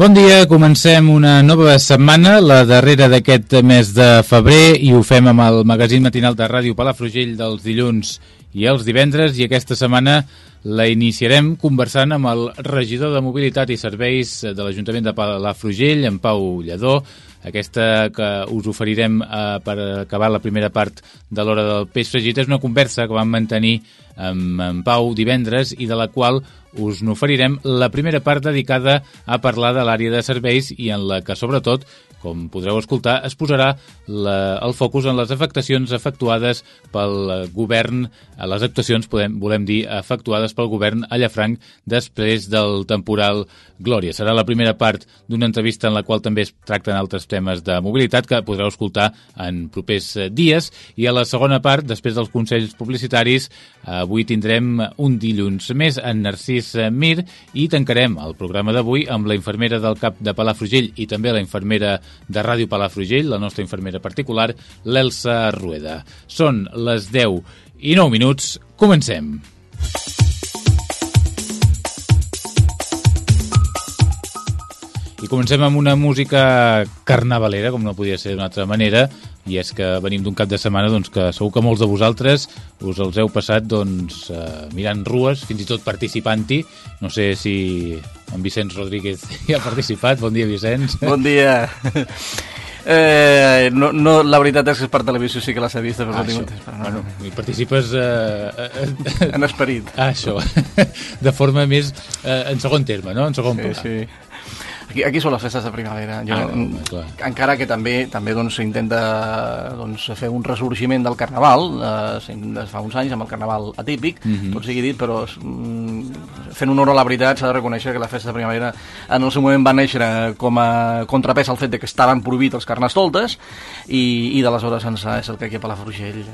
Bon dia, comencem una nova setmana, la darrera d'aquest mes de febrer, i ho fem amb el magazín matinal de Ràdio Palafrugell dels dilluns i els divendres, i aquesta setmana la iniciarem conversant amb el regidor de Mobilitat i Serveis de l'Ajuntament de Palafrugell, en Pau Lledó, aquesta que us oferirem eh, per acabar la primera part de l'hora del peix fregit. És una conversa que vam mantenir amb en Pau divendres i de la qual us n'oferirem la primera part dedicada a parlar de l'àrea de serveis i en la que, sobretot, com podreu escoltar, es posarà la, el focus en les afectacions efectuades pel govern, a les actuacions, podem, volem dir, efectuades pel govern a Llafranc després del temporal Glòria. Serà la primera part d'una entrevista en la qual també es tracten altres temes de mobilitat que podreu escoltar en propers dies i a la segona part, després dels consells publicitaris, avui tindrem un dilluns més en Narcís Mir i tancarem el programa d'avui amb la infermera del CAP de Palafrugell i també la infermera de Ràdio Palafrugell, la nostra infermera particular, l'Elsa Rueda. Són les 10 i 9 minuts. Comencem. I comencem amb una música carnavalera, com no podia ser d'una altra manera, i és que venim d'un cap de setmana doncs, que segur que molts de vosaltres us els heu passat doncs, eh, mirant rues, fins i tot participant-hi. No sé si en Vicenç Rodríguez hi ha participat. Bon dia, Vicenç. Bon dia. Eh, no, no, la veritat és que per televisió sí que les he vist, però ah, no tinc temps. Per... Bueno, i participes... Eh, eh, en esperit. Ah, això. De forma més... Eh, en segon terme, no? En segon sí, pla. Sí, Aquí, aquí són les festes de primavera. Jo, ah, no, clar. encara que també també doncs s'intenta doncs, fer un ressorgiment del carnaval, eh, fa uns anys amb el carnaval atípic, mm -hmm. tot sigui dit, però mm, fent honor a la veritat s'ha de reconèixer que la festa de primavera en el seu moment va néixer com a contrapès al fet de que estaven prohibits els carnestoltes i, i d'aleshores ençà és el que aquí a Palafrugell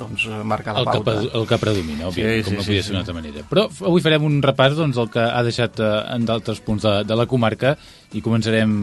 doncs, marca la el pauta. Que, el que predomina, òbviament, sí, com sí, no podia sí, ser d'una sí. altra manera. Però avui farem un repàs doncs, el que ha deixat eh, en d'altres punts de, de la comarca i començarem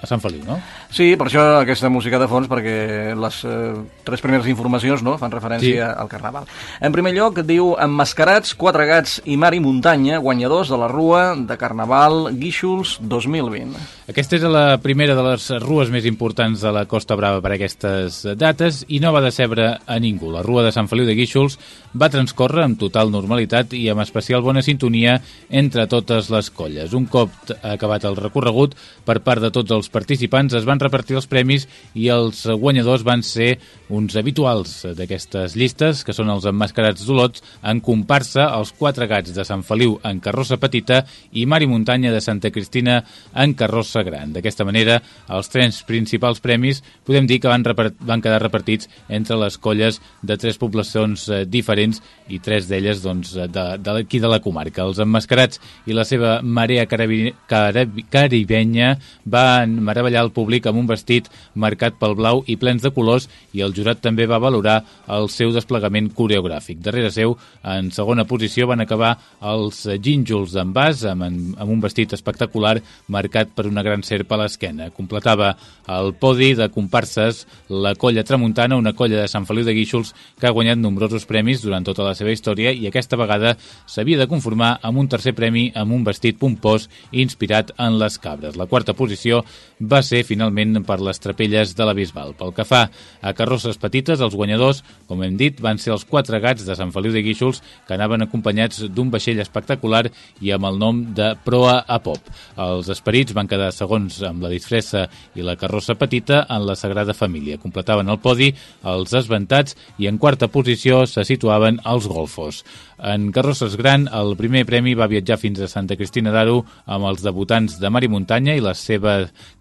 a Sant Feliu, no? Sí, per això aquesta música de fons, perquè les eh, tres primeres informacions no, fan referència sí. al Carnaval. En primer lloc, diu Emmascarats, Quatre Gats i Mar i Muntanya, guanyadors de la Rua de Carnaval Guíxols 2020. Aquesta és la primera de les rues més importants de la Costa Brava per aquestes dates i no va decebre a ningú. La Rua de Sant Feliu de Guíxols va transcórrer amb total normalitat i amb especial bona sintonia entre totes les colles. Un cop acabat el recorregut, per part de tots els participants es van repartir els premis i els guanyadors van ser uns habituals d'aquestes llistes, que són els emmascarats d'Olots en comparsa els quatre gats de Sant Feliu en carrossa petita i Mar i Muntanya de Santa Cristina en carrossa gran. D'aquesta manera, els tres principals premis podem dir que van, van quedar repartits entre les colles de tres poblacions eh, diferents i tres d'elles doncs, d'aquí de, de la comarca. Els emmascarats i la seva marea caribenya van meravellar el públic amb un vestit marcat pel blau i plens de colors i el jurat també va valorar el seu desplegament coreogràfic. Darrere seu, en segona posició, van acabar els gínjols d'en Bas amb, amb un vestit espectacular marcat per una gran serp a l'esquena. Completava el podi de comparses la colla tramuntana, una colla de Sant Feliu de Guíxols que ha guanyat nombrosos premis durant tota la seva història i aquesta vegada s'havia de conformar amb un tercer premi amb un vestit pompós inspirat en les cabres. La quarta posició va ser finalment per les trapelles de la Bisbal. Pel que fa a carrosses petites, els guanyadors, com hem dit, van ser els quatre gats de Sant Feliu de Guíxols que anaven acompanyats d'un vaixell espectacular i amb el nom de Proa a Pop. Els esperits van quedar segons amb la disfressa i la carrossa petita en la Sagrada Família. Completaven el podi els esventats i en quarta posició se situaven els golfos. En carrosses gran, el primer premi va viatjar fins a Santa Cristina d'Aro amb els debutants de Mar i Muntanya i la seva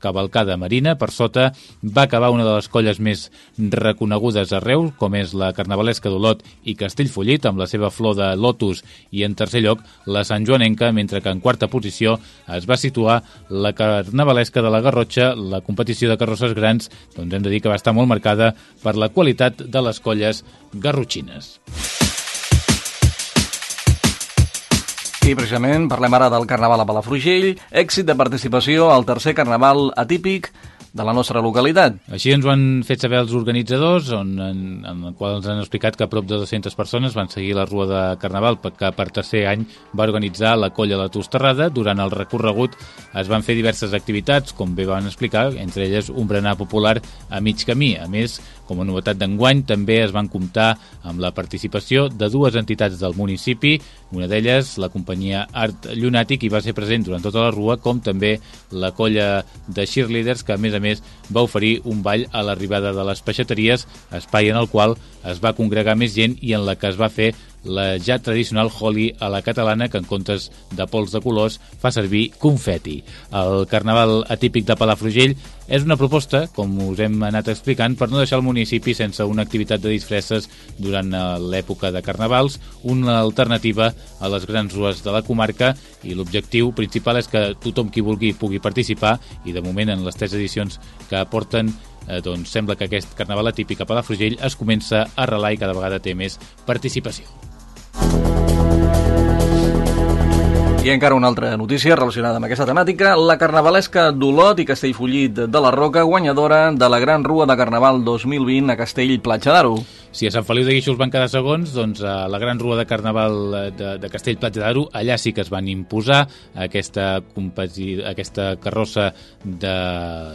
cavalcada marina. Per sota va acabar una de les colles més reconegudes arreu, com és la Carnavalesca d'Olot i Castellfollit, amb la seva flor de lotus, i en tercer lloc la Sant Joanenca, mentre que en quarta posició es va situar la Carnavalesca de la Garrotxa, la competició de carrosses grans, doncs hem de dir que va estar molt marcada per la qualitat de les colles garrotxines. I precisament parlem ara del Carnaval a Palafrugell, èxit de participació al tercer Carnaval atípic de la nostra localitat. Així ens ho han fet saber els organitzadors, on, en, en el qual ens han explicat que a prop de 200 persones van seguir la Rua de Carnaval, que per tercer any va organitzar la Colla de Tosterrada. Durant el recorregut es van fer diverses activitats, com bé van explicar, entre elles un berenar popular a mig camí. A més, com a novetat d'enguany, també es van comptar amb la participació de dues entitats del municipi, una d'elles la companyia Art Llunàtic, i va ser present durant tota la rua, com també la colla de cheerleaders, que a més a més va oferir un ball a l'arribada de les peixateries, espai en el qual es va congregar més gent i en la que es va fer la ja tradicional Holi a la catalana, que en comptes de pols de colors fa servir confeti. El carnaval atípic de Palafrugell és una proposta, com us hem anat explicant, per no deixar el municipi sense una activitat de disfresses durant eh, l'època de carnavals, una alternativa a les grans rues de la comarca i l'objectiu principal és que tothom qui vulgui pugui participar i de moment en les tres edicions que porten eh, doncs sembla que aquest carnaval atípic a Palafrugell es comença a relar i cada vegada té més participació. I encara una altra notícia relacionada amb aquesta temàtica. La carnavalesca d'Olot i Castellfollit de la Roca, guanyadora de la Gran Rua de Carnaval 2020 a Castell Platja d'Aro. Si a Sant Feliu de Guíxols van quedar segons, doncs a la Gran Rua de Carnaval de, de Castell Platja d'Aro, allà sí que es van imposar aquesta, aquesta carrossa de,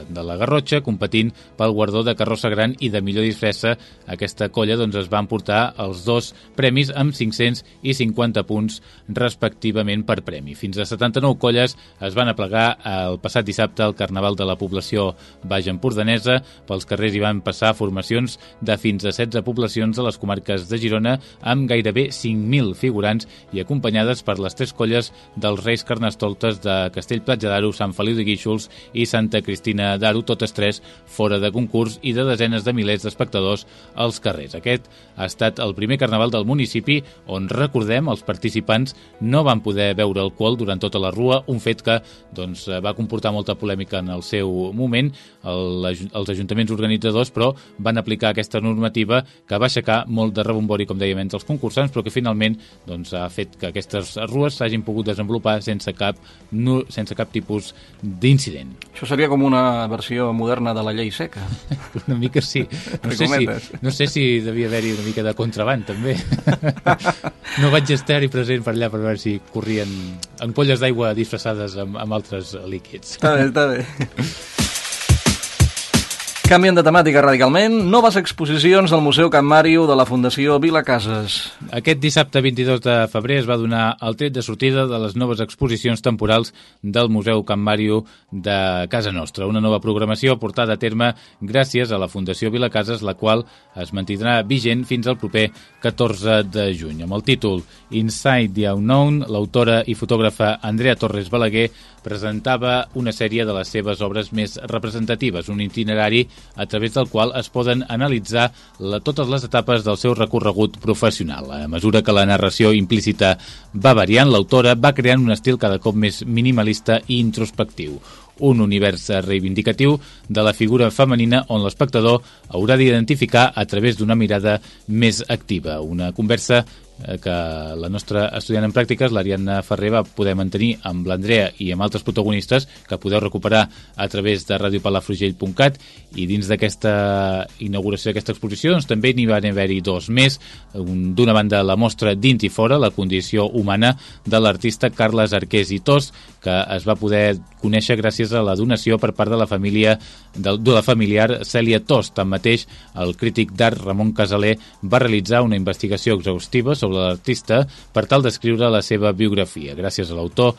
de la Garrotxa, competint pel guardó de carrossa gran i de millor disfressa. Aquesta colla doncs, es van portar els dos premis amb 550 punts respectivament per premi. Fins a 79 colles es van aplegar el passat dissabte al Carnaval de la població baix empordanesa. Pels carrers hi van passar formacions de fins a 16 poblacions poblacions de les comarques de Girona amb gairebé 5.000 figurants i acompanyades per les tres colles dels Reis Carnestoltes de Castell Platja d'Aro, Sant Feliu de Guíxols i Santa Cristina d'Aro, totes tres fora de concurs i de desenes de milers d'espectadors als carrers. Aquest ha estat el primer carnaval del municipi on, recordem, els participants no van poder beure alcohol durant tota la rua, un fet que doncs, va comportar molta polèmica en el seu moment. El, els ajuntaments organitzadors, però, van aplicar aquesta normativa que que va aixecar molt de rebombori, com dèiem, entre els concursants, però que finalment doncs, ha fet que aquestes rues s'hagin pogut desenvolupar sense cap, no, sense cap tipus d'incident. Això seria com una versió moderna de la llei seca. una mica sí. No sé, si, no sé si devia haver-hi una mica de contraband, també. no vaig estar-hi present per allà per veure si corrien ampolles d'aigua disfressades amb, amb altres líquids. Està bé, està bé. Canvien de temàtica radicalment, noves exposicions del Museu Can Màrio de la Fundació Vila Cases. Aquest dissabte 22 de febrer es va donar el tret de sortida de les noves exposicions temporals del Museu Can Màrio de Casa Nostra, una nova programació portada a terme gràcies a la Fundació Vila Cases, la qual es mantindrà vigent fins al proper 14 de juny. Amb el títol Inside the Unknown, l'autora i fotògrafa Andrea Torres Balaguer presentava una sèrie de les seves obres més representatives, un itinerari a través del qual es poden analitzar la, totes les etapes del seu recorregut professional. A mesura que la narració implícita va variant, l'autora va creant un estil cada cop més minimalista i introspectiu un univers reivindicatiu de la figura femenina on l'espectador haurà d'identificar a través d'una mirada més activa. Una conversa que la nostra estudiant en pràctiques, l'Ariadna Ferrer, va poder mantenir amb l'Andrea i amb altres protagonistes que podeu recuperar a través de radiopalafrugell.cat i dins d'aquesta inauguració d'aquesta exposició doncs, també n'hi van haver-hi dos més. D'una banda, la mostra dins i fora, la condició humana de l'artista Carles Arqués i Tos, que es va poder conèixer gràcies a la donació per part de la família de, de la familiar Cèlia Tos. Tanmateix, el crític d'art Ramon Casaler va realitzar una investigació exhaustiva sobre l'artista per tal d'escriure la seva biografia. Gràcies a l'autor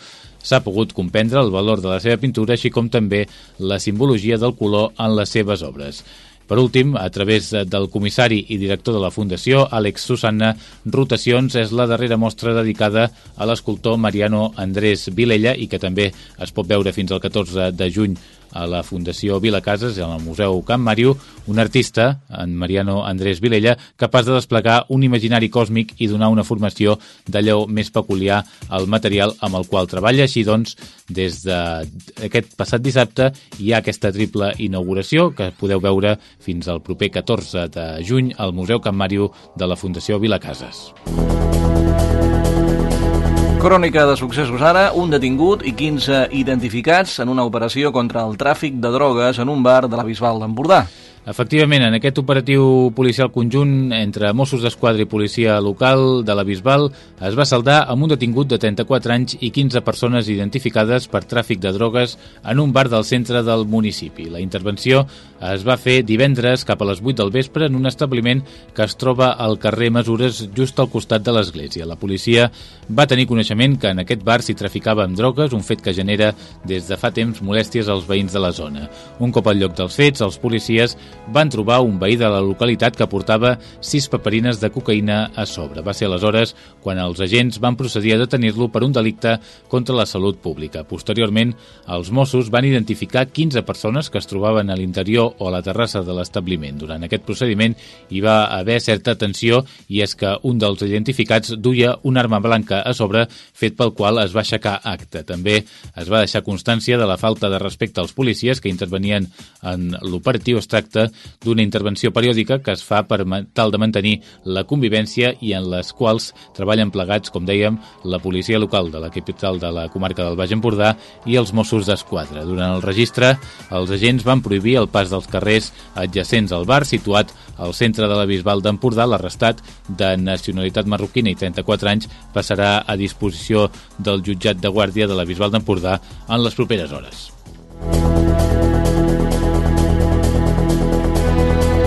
s'ha pogut comprendre el valor de la seva pintura, així com també la simbologia del color en les seves obres. Per últim, a través del comissari i director de la Fundació, Àlex Susanna, Rotacions és la darrera mostra dedicada a l'escultor Mariano Andrés Vilella i que també es pot veure fins al 14 de juny a la Fundació Vilacases i al Museu Camp Màrio, un artista, en Mariano Andrés Vilella, capaç de desplegar un imaginari còsmic i donar una formació d'allò més peculiar al material amb el qual treballa. Així doncs, des d'aquest passat dissabte hi ha aquesta triple inauguració que podeu veure fins al proper 14 de juny al Museu Camp Màrio de la Fundació Vilacases. Crònica de successos ara, un detingut i 15 identificats en una operació contra el tràfic de drogues en un bar de la Bisbal d'Empordà. Efectivament, en aquest operatiu policial conjunt entre Mossos d'Esquadra i policia local de la Bisbal es va saldar amb un detingut de 34 anys i 15 persones identificades per tràfic de drogues en un bar del centre del municipi. La intervenció es va fer divendres cap a les 8 del vespre en un establiment que es troba al carrer Mesures just al costat de l'església. La policia va tenir coneixement que en aquest bar s'hi traficava amb drogues, un fet que genera des de fa temps molèsties als veïns de la zona. Un cop al lloc dels fets, els policies van trobar un veí de la localitat que portava sis paperines de cocaïna a sobre. Va ser aleshores quan els agents van procedir a detenir-lo per un delicte contra la salut pública. Posteriorment, els Mossos van identificar 15 persones que es trobaven a l'interior o a la terrassa de l'establiment. Durant aquest procediment hi va haver certa tensió i és que un dels identificats duia una arma blanca a sobre fet pel qual es va aixecar acte. També es va deixar constància de la falta de respecte als policies que intervenien en l'operatiu. Es tracta d'una intervenció periòdica que es fa per tal de mantenir la convivència i en les quals treballen plegats, com dèiem, la policia local de la capital de la comarca del Baix Empordà i els Mossos d'Esquadra. Durant el registre, els agents van prohibir el pas dels carrers adjacents al bar situat al centre de la Bisbal d'Empordà. L'arrestat, de nacionalitat marroquina i 34 anys, passarà a disposició del jutjat de guàrdia de la Bisbal d'Empordà en les properes hores.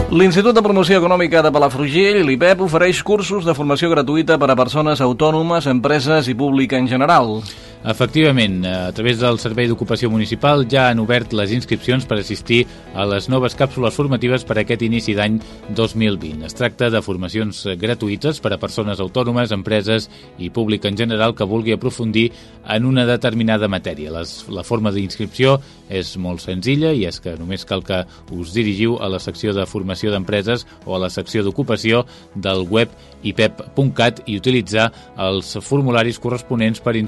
L'Institut de Promoció Econòmica de Palafrugell, l'IPEP, ofereix cursos de formació gratuïta per a persones autònomes, empreses i pública en general. Efectivament, a través del Servei d'Ocupació Municipal ja han obert les inscripcions per assistir a les noves càpsules formatives per a aquest inici d'any 2020. Es tracta de formacions gratuïtes per a persones autònomes, empreses i públic en general que vulgui aprofundir en una determinada matèria. Les, la forma d'inscripció és molt senzilla i és que només cal que us dirigiu a la secció de formació d'empreses o a la secció d'ocupació del web ipep.cat i utilitzar els formularis corresponents per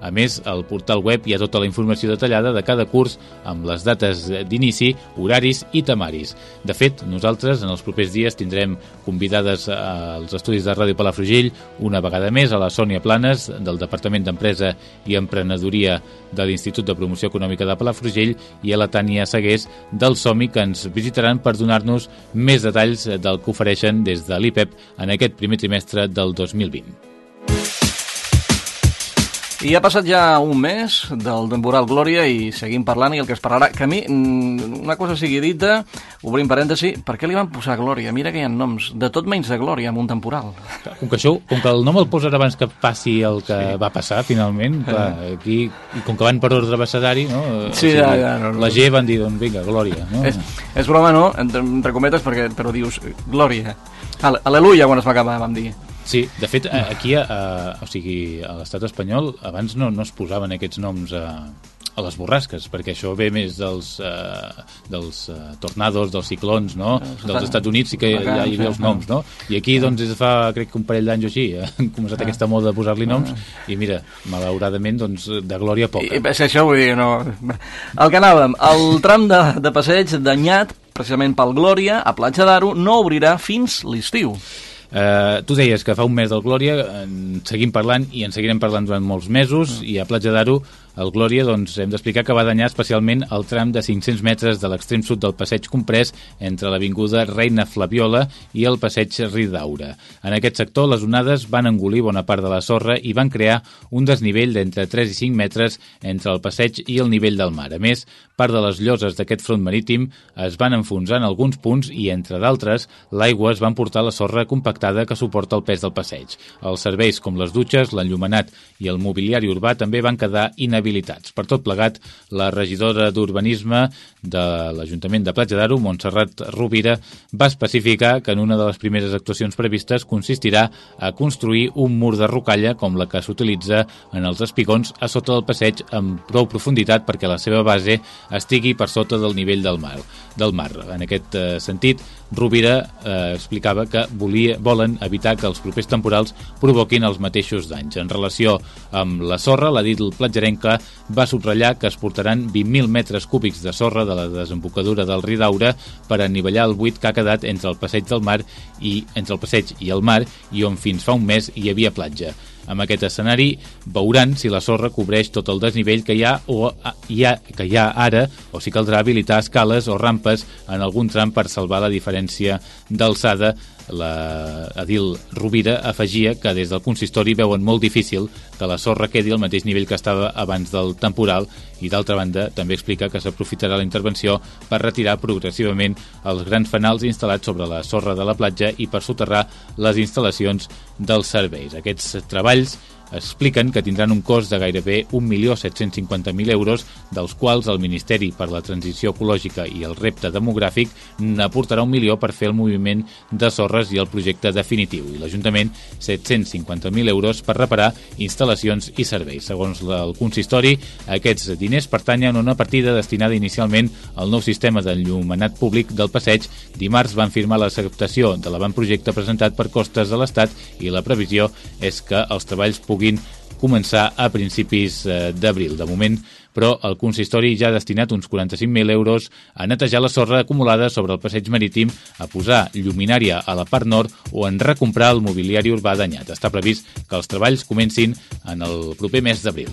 A més, al portal web hi ha tota la informació detallada de cada curs amb les dates d'inici, horaris i temaris. De fet, nosaltres en els propers dies tindrem convidades als estudis de Ràdio Palafrugell una vegada més a la Sònia Planes del Departament d'Empresa i Emprenedoria de l'Institut de Promoció Econòmica de Palafrugell i a la Tània Segués del SOMI que ens visitaran per donar-nos més detalls del que ofereixen des de l'IPEP en aquest primer trimestre del 2020. I ha passat ja un mes del temporal Glòria i seguim parlant i el que es parlarà, que a mi, mm, una cosa sigui dita, obrim parèntesi, per què li van posar Glòria? Mira que hi ha noms, de tot menys de Glòria amb un temporal. Com que, això, com que el nom el posen abans que passi el que sí. va passar, finalment, clar, aquí, i com que van per ordre abecedari, no? Sí, o sigui, ja, ja, no, no. La G van dir, doncs vinga, Glòria. No? És, és broma, no? Entre, entre cometes, perquè, però dius, Glòria. Aleluia, quan es va acabar, vam dir. Sí, de fet, aquí, a, o sigui, a l'estat espanyol, abans no, no es posaven aquests noms a, a les borrasques, perquè això ve més dels, uh, dels uh, tornados, dels ciclons, no? Dels Estats Units sí que ja hi havia els noms, no? I aquí, doncs, des de fa, crec que un parell d'anys o així, han començat aquesta moda de posar-li noms, i mira, malauradament, doncs, de glòria poca. I, és això, vull dir, no... El que anàvem, el tram de, de passeig danyat, precisament pel Glòria, a Platja d'Aro, no obrirà fins l'estiu. Eh, tu deies que fa un mes del Glòria, en seguim parlant i en seguirem parlant durant molts mesos, mm. i a Platja d'Aro el Glòria doncs, hem d'explicar que va danyar especialment el tram de 500 metres de l'extrem sud del passeig comprès entre l'avinguda Reina Flaviola i el passeig Ridaura. En aquest sector, les onades van engolir bona part de la sorra i van crear un desnivell d'entre 3 i 5 metres entre el passeig i el nivell del mar. A més, part de les lloses d'aquest front marítim es van enfonsar en alguns punts i, entre d'altres, l'aigua es van portar la sorra compactada que suporta el pes del passeig. Els serveis com les dutxes, l'enllumenat i el mobiliari urbà també van quedar inhabilitats habilitats. Per tot plegat, la regidora d'Urbanisme de l'Ajuntament de Platja d'Aro, Montserrat Rovira, va especificar que en una de les primeres actuacions previstes consistirà a construir un mur de rocalla com la que s'utilitza en els espigons a sota del passeig amb prou profunditat perquè la seva base estigui per sota del nivell del mar. Del mar. En aquest eh, sentit, Rovira eh, explicava que volia, volen evitar que els propers temporals provoquin els mateixos danys. En relació amb la sorra, la dit platjarenca va subratllar que es portaran 20.000 metres cúbics de sorra de la desembocadura del Ridaura per anivellar el buit que ha quedat entre el passeig del mar i entre el passeig i el mar i on fins fa un mes hi havia platja. Amb aquest escenari veuran si la sorra cobreix tot el desnivell que hi ha o hi ha, que hi ha ara o si caldrà habilitar escales o rampes en algun tram per salvar la diferència d'alçada la Adil Rovira afegia que des del consistori veuen molt difícil que la sorra quedi al mateix nivell que estava abans del temporal i d'altra banda també explica que s'aprofitarà la intervenció per retirar progressivament els grans fanals instal·lats sobre la sorra de la platja i per soterrar les instal·lacions dels serveis. Aquests treballs expliquen que tindran un cost de gairebé 1.750.000 euros, dels quals el Ministeri per la Transició Ecològica i el Repte Demogràfic n'aportarà un milió per fer el moviment de sorres i el projecte definitiu, i l'Ajuntament 750.000 euros per reparar instal·lacions i serveis. Segons el consistori, aquests diners pertanyen a una partida destinada inicialment al nou sistema d'enllumenat públic del passeig. Dimarts van firmar l'acceptació de l'avantprojecte presentat per Costes de l'Estat i la previsió és que els treballs puguin puguin començar a principis eh, d'abril. De moment, però el consistori ja ha destinat uns 45.000 euros a netejar la sorra acumulada sobre el passeig marítim, a posar lluminària a la part nord o en recomprar el mobiliari urbà danyat. Està previst que els treballs comencin en el proper mes d'abril.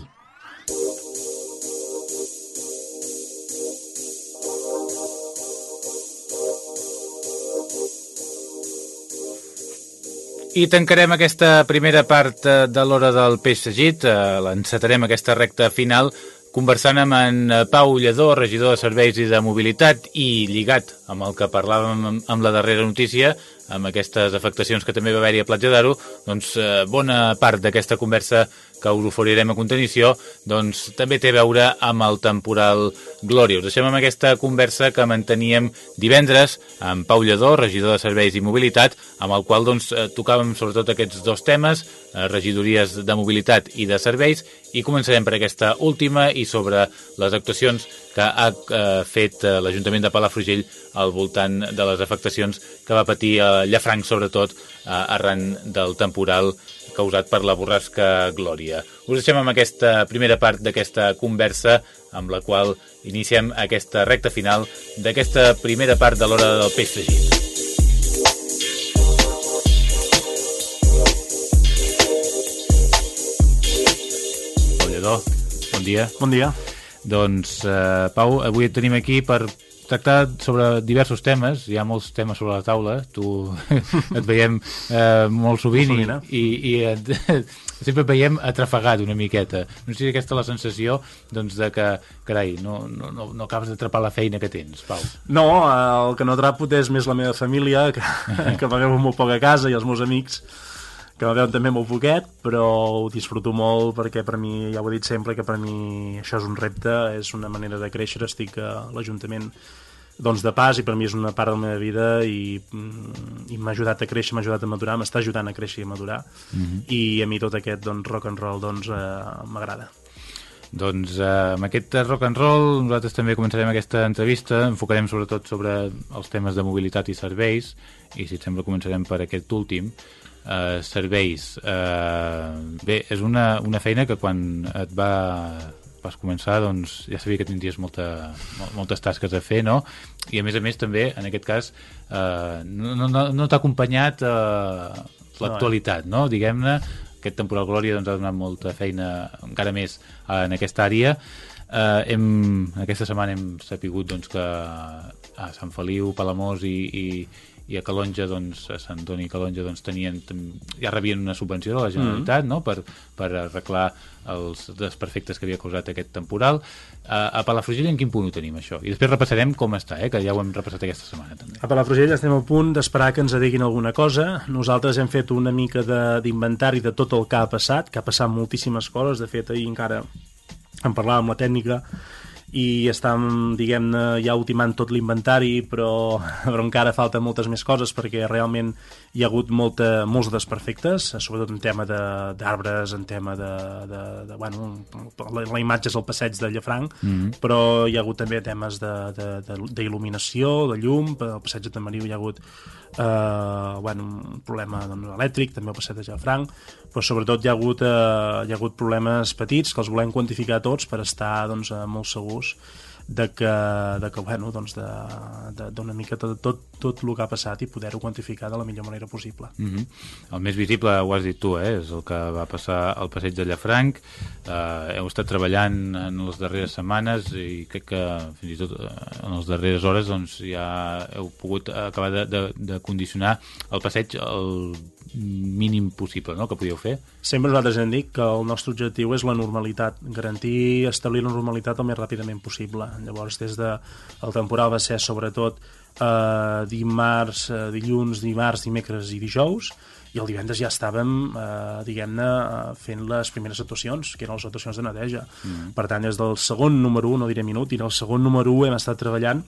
I tancarem aquesta primera part eh, de l'hora del peix segit, eh, l'encetarem aquesta recta final conversant amb en eh, Pau Lledó, regidor de Serveis i de Mobilitat i lligat amb el que parlàvem amb la darrera notícia, amb aquestes afectacions que també va haver-hi a Platja d'Aro, doncs bona part d'aquesta conversa que us oferirem a continuació, doncs també té a veure amb el temporal Glòria. Us deixem amb aquesta conversa que manteníem divendres amb Pau Lledó, regidor de Serveis i Mobilitat, amb el qual doncs, eh, tocàvem sobretot aquests dos temes, eh, regidories de mobilitat i de serveis, i començarem per aquesta última i sobre les actuacions que ha eh, fet l'Ajuntament de Palafrugell al voltant de les afectacions que va patir Llafranc, sobretot arran del temporal causat per la borrasca Glòria. Us deixem amb aquesta primera part d'aquesta conversa amb la qual iniciem aquesta recta final d'aquesta primera part de l'hora del peix fregit. Bon dia. Bon dia. Doncs, eh, Pau, avui et tenim aquí per tractar sobre diversos temes, hi ha molts temes sobre la taula, tu et veiem eh, molt sovint i, i, i et, sempre et veiem atrafegat una miqueta. No sé si aquesta la sensació doncs, de que, carai, no, no, no, no acabes d'atrapar la feina que tens, Pau. No, el que no atrapo és més la meva família, que, que m'agreu molt poc a casa, i els meus amics, que veuen també molt poquet, però ho disfruto molt perquè per mi, ja ho he dit sempre, que per mi això és un repte, és una manera de créixer, estic a l'Ajuntament doncs de pas i per mi és una part de la meva vida i, mm, i m'ha ajudat a créixer, m'ha ajudat a madurar, m'està ajudant a créixer i a madurar mm -hmm. i a mi tot aquest doncs, rock and roll doncs, eh, m'agrada. Doncs eh, amb aquest rock and roll nosaltres també començarem aquesta entrevista, enfocarem sobretot sobre els temes de mobilitat i serveis i si et sembla començarem per aquest últim eh, serveis. Eh, bé, és una, una feina que quan et va vas començar doncs, ja sabia que tindries molta, moltes tasques a fer, no? I a més a més també, en aquest cas, eh, no, no, no t'ha acompanyat eh, l'actualitat, no? Diguem-ne, aquest temporal Glòria doncs, ha donat molta feina encara més eh, en aquesta àrea. Eh, hem, aquesta setmana hem sapigut doncs, que a Sant Feliu, Palamós i, i, i a Calonja, doncs, a Sant Toni i Calonja doncs, tenien, ja rebien una subvenció de la Generalitat mm. no? per, per arreglar els desperfectes que havia causat aquest temporal. A, a Palafrugell en quin punt ho tenim, això? I després repassarem com està, eh? que ja ho hem repassat aquesta setmana també. A Palafrugell estem al punt d'esperar que ens diguin alguna cosa. Nosaltres hem fet una mica d'inventari de, de tot el que ha passat, que ha passat moltíssimes coses. De fet, ahir encara en parlàvem amb la tècnica i estem, diguem-ne, ja ultimant tot l'inventari, però, però encara falten moltes més coses perquè realment hi ha hagut molta, molts desperfectes, sobretot en tema d'arbres, en tema de... de, de bueno, la, la imatge és el passeig de Llafranc, mm -hmm. però hi ha hagut també temes d'il·luminació, de, de, de llum, el passeig de Tamariu hi ha hagut eh, bueno, un problema doncs, elèctric, també al passeig de Llafranc, però sobretot hi ha, hagut, eh, hi ha hagut problemes petits que els volem quantificar tots per estar doncs, eh, molt segurs de que, de que bueno, doncs d'una mica tot, tot, tot el que ha passat i poder-ho quantificar de la millor manera possible. Mm -hmm. El més visible, ho has dit tu, eh? és el que va passar al passeig de Llafranc. Eh, heu estat treballant en les darreres setmanes i crec que fins i tot eh, en les darreres hores doncs, ja heu pogut acabar de, de, de condicionar el passeig el mínim possible no? que podíeu fer. Sempre nosaltres hem dit que el nostre objectiu és la normalitat, garantir establir la normalitat el més ràpidament possible. Llavors, des de el temporal va ser sobretot eh, dimarts, eh, dilluns, dimarts, dimecres i dijous, i el divendres ja estàvem, eh, diguem-ne, fent les primeres actuacions, que eren les actuacions de neteja. Mm. Per tant, des del segon número 1, no diré minut, i el segon número 1 hem estat treballant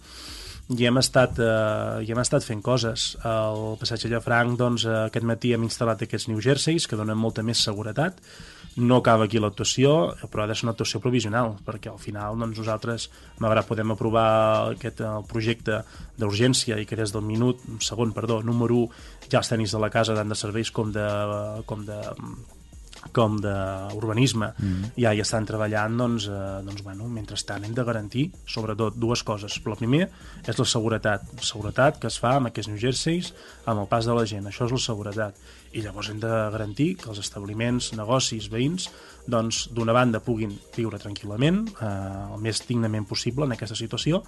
i hem estat, eh, i hem estat fent coses. Al passeig de Llafranc, doncs, eh, aquest matí hem instal·lat aquests New Jerseys, que donen molta més seguretat. No acaba aquí l'actuació, però ha de ser una actuació provisional, perquè al final doncs, nosaltres, malgrat podem aprovar aquest el projecte d'urgència i que des del minut, segon, perdó, número 1, ja els tècnics de la casa tant de serveis com de, com de com d'urbanisme mm. ja hi estan treballant doncs, eh, doncs, bueno, mentrestant hem de garantir sobretot dues coses. La primera és la seguretat. Seguretat que es fa amb aquests New Jerseys amb el pas de la gent, això és la seguretat i llavors hem de garantir que els establiments, negocis, veïns doncs d'una banda puguin viure tranquil·lament eh, el més dignament possible en aquesta situació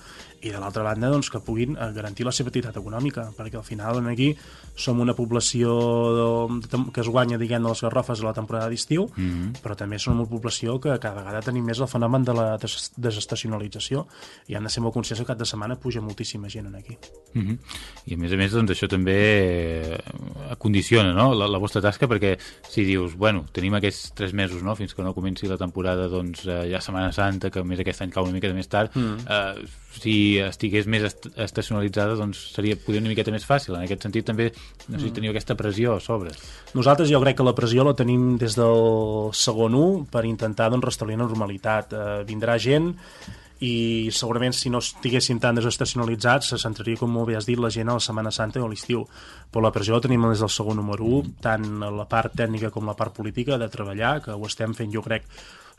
i de l'altra banda doncs, que puguin eh, garantir la seva activitat econòmica perquè al final aquí som una població que es guanya diguem de les garrofes a la temporada d'estiu mm -hmm. però també som una població que cada vegada tenim més el fenomen de la des desestacionalització i han de ser molt conscients que cap de setmana puja moltíssima gent aquí mm -hmm. i a més a més doncs, això també condiciona no? La, la vostra tasca perquè si dius, bueno, tenim aquests tres mesos no? fins que no comenci la temporada doncs, eh, ja Setmana Santa, que més aquest any cau una miqueta més tard, mm. eh, si estigués més est estacionalitzada doncs seria poder una miqueta més fàcil. En aquest sentit també no sé si mm. teniu aquesta pressió a sobre. Nosaltres jo crec que la pressió la tenim des del segon 1 per intentar doncs, restablir la normalitat. Eh, vindrà gent i segurament si no estiguessin tan desestacionalitzats se centraria, com molt bé has dit, la gent a la Setmana Santa o a l'estiu. Però la pressió la tenim des del segon número 1, tant la part tècnica com la part política de treballar, que ho estem fent jo crec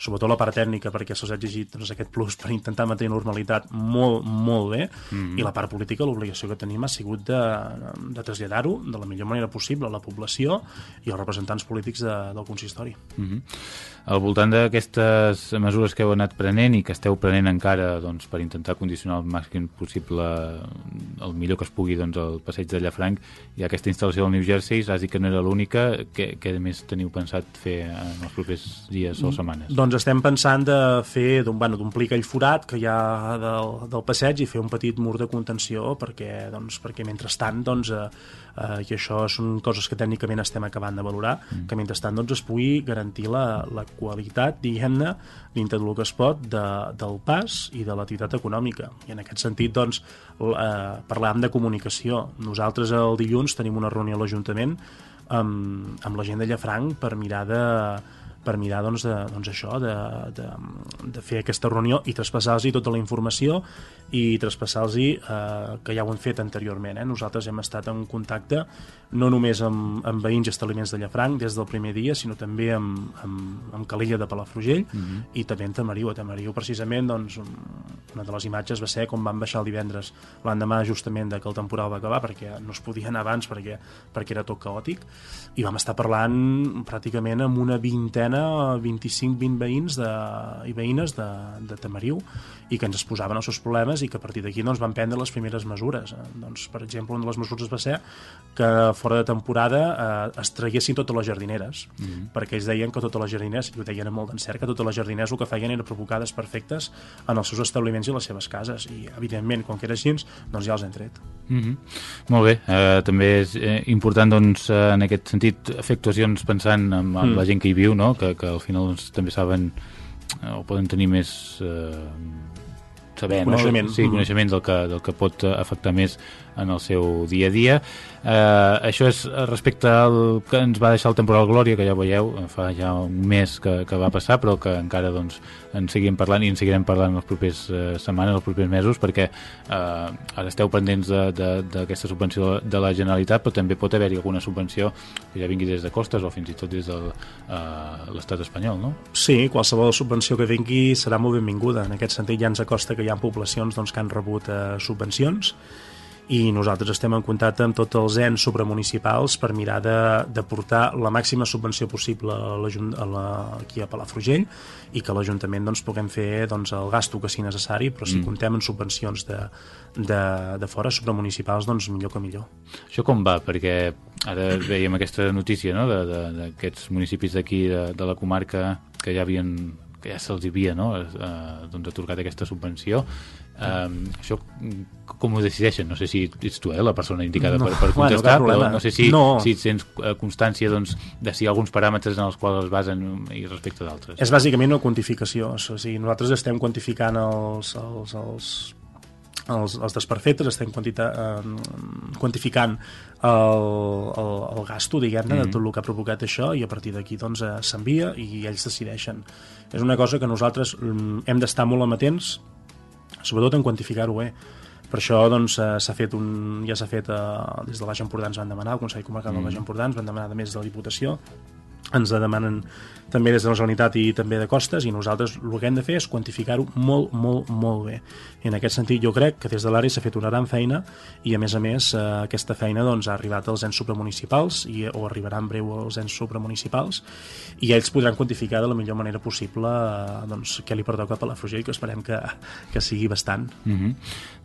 sobretot la part tècnica, perquè se'ls ha exigit doncs, aquest plus per intentar mantenir normalitat molt, molt bé, mm -hmm. i la part política, l'obligació que tenim ha sigut de, de traslladar-ho de la millor manera possible a la població i als representants polítics de, del consistori. Mm -hmm. Al voltant d'aquestes mesures que heu anat prenent i que esteu prenent encara doncs, per intentar condicionar el màxim possible el millor que es pugui doncs, el passeig de Llafranc, ha aquesta instal·lació del New Jersey, has dit que no era l'única, què, què més teniu pensat fer en els propers dies o setmanes? Doncs estem pensant de fer bueno, d'omplir aquell forat que hi ha del, del passeig i fer un petit mur de contenció perquè, doncs, perquè mentrestant doncs, eh, eh, i això són coses que tècnicament estem acabant de valorar mm. que mentrestant doncs, es pugui garantir la, la qualitat, diguem-ne dintre del que es pot de, del pas i de l'activitat econòmica. I en aquest sentit doncs, eh, parlàvem de comunicació. Nosaltres el dilluns tenim una reunió a l'Ajuntament amb, amb la gent de Llafranc per mirar de per mirar doncs, de, doncs això, de, de, de fer aquesta reunió i traspassar-los tota la informació i traspassar-los eh, que ja ho hem fet anteriorment. Eh? Nosaltres hem estat en contacte no només amb, amb veïns i establiments de Llafranc des del primer dia, sinó també amb, amb, amb Calella de Palafrugell mm -hmm. i també en Tamariu. A Tamariu, precisament, doncs, una de les imatges va ser com van baixar el divendres l'endemà justament de que el temporal va acabar perquè no es podia anar abans perquè, perquè era tot caòtic i vam estar parlant pràcticament amb una vintena, 25-20 veïns de, i veïnes de, de Tamariu i que ens exposaven els seus problemes i que a partir d'aquí doncs, van prendre les primeres mesures. Eh? Doncs, per exemple, una de les mesures va ser que fora de temporada eh, es traguessin totes les jardineres, mm -hmm. perquè ells deien que totes les jardineres, i ho deien molt d'encert, que totes les jardineres el que feien era provocar desperfectes en els seus establiments i les seves cases, i evidentment, com que era així, doncs ja els hem tret. Mm -hmm. Molt bé, eh, també és eh, important doncs, eh, en aquest sentit fer actuacions pensant en, en mm. la gent que hi viu, no? Que, que al final doncs, també saben eh, o poden tenir més eh, saber, coneixement. no? Sí, mm. coneixement del que, del que pot afectar més en el seu dia a dia. Eh, això és respecte al que ens va deixar el temporal Glòria, que ja veieu, fa ja un mes que, que va passar, però que encara doncs, en seguim parlant i en seguirem parlant les properes eh, setmanes, els propers mesos, perquè eh, ara esteu pendents d'aquesta subvenció de la Generalitat, però també pot haver-hi alguna subvenció que ja vingui des de Costes o fins i tot des de eh, l'estat espanyol, no? Sí, qualsevol subvenció que vingui serà molt benvinguda. En aquest sentit ja ens acosta que hi ha poblacions doncs, que han rebut eh, subvencions i nosaltres estem en contacte amb tots els ens supramunicipals per mirar de, de portar la màxima subvenció possible a la, a la, aquí a Palafrugell i que l'Ajuntament doncs, puguem fer doncs, el gasto que sigui necessari, però si mm. comptem en subvencions de, de, de fora supramunicipals, doncs millor que millor. Això com va? Perquè ara veiem aquesta notícia no? d'aquests municipis d'aquí, de, de la comarca, que ja havien que ja se'ls havia no? eh, doncs, atorgat aquesta subvenció Um, això com ho decideixen? No sé si ets tu eh, la persona indicada no, per, per contestar, bueno, però no sé si, no. si tens eh, constància doncs, de si hi ha alguns paràmetres en els quals es basen i respecte d'altres. És bàsicament una quantificació. O sigui, nosaltres estem quantificant els, els, els, els, els desperfectes, estem quantita, eh, quantificant el, el, el gasto, diguem-ne, mm -hmm. de tot el que ha provocat això i a partir d'aquí doncs, s'envia i ells decideixen. És una cosa que nosaltres mm, hem d'estar molt amatents sobretot en quantificar-ho bé. Per això doncs, eh, s'ha fet un, ja s'ha fet eh, des de Baix Empordà ens van demanar, el Consell Comarcal mm. del Baix Empordà ens van demanar de més de la Diputació ens demanen també des de la Generalitat i també de costes i nosaltres el que hem de fer és quantificar-ho molt, molt, molt bé. I en aquest sentit jo crec que des de l'àrea s'ha fet una gran feina i a més a més eh, aquesta feina doncs, ha arribat als ens supramunicipals i, o arribarà en breu als ens supramunicipals i ells podran quantificar de la millor manera possible eh, doncs, què li pertoca a Palafrugell que esperem que, que sigui bastant. Mm -hmm.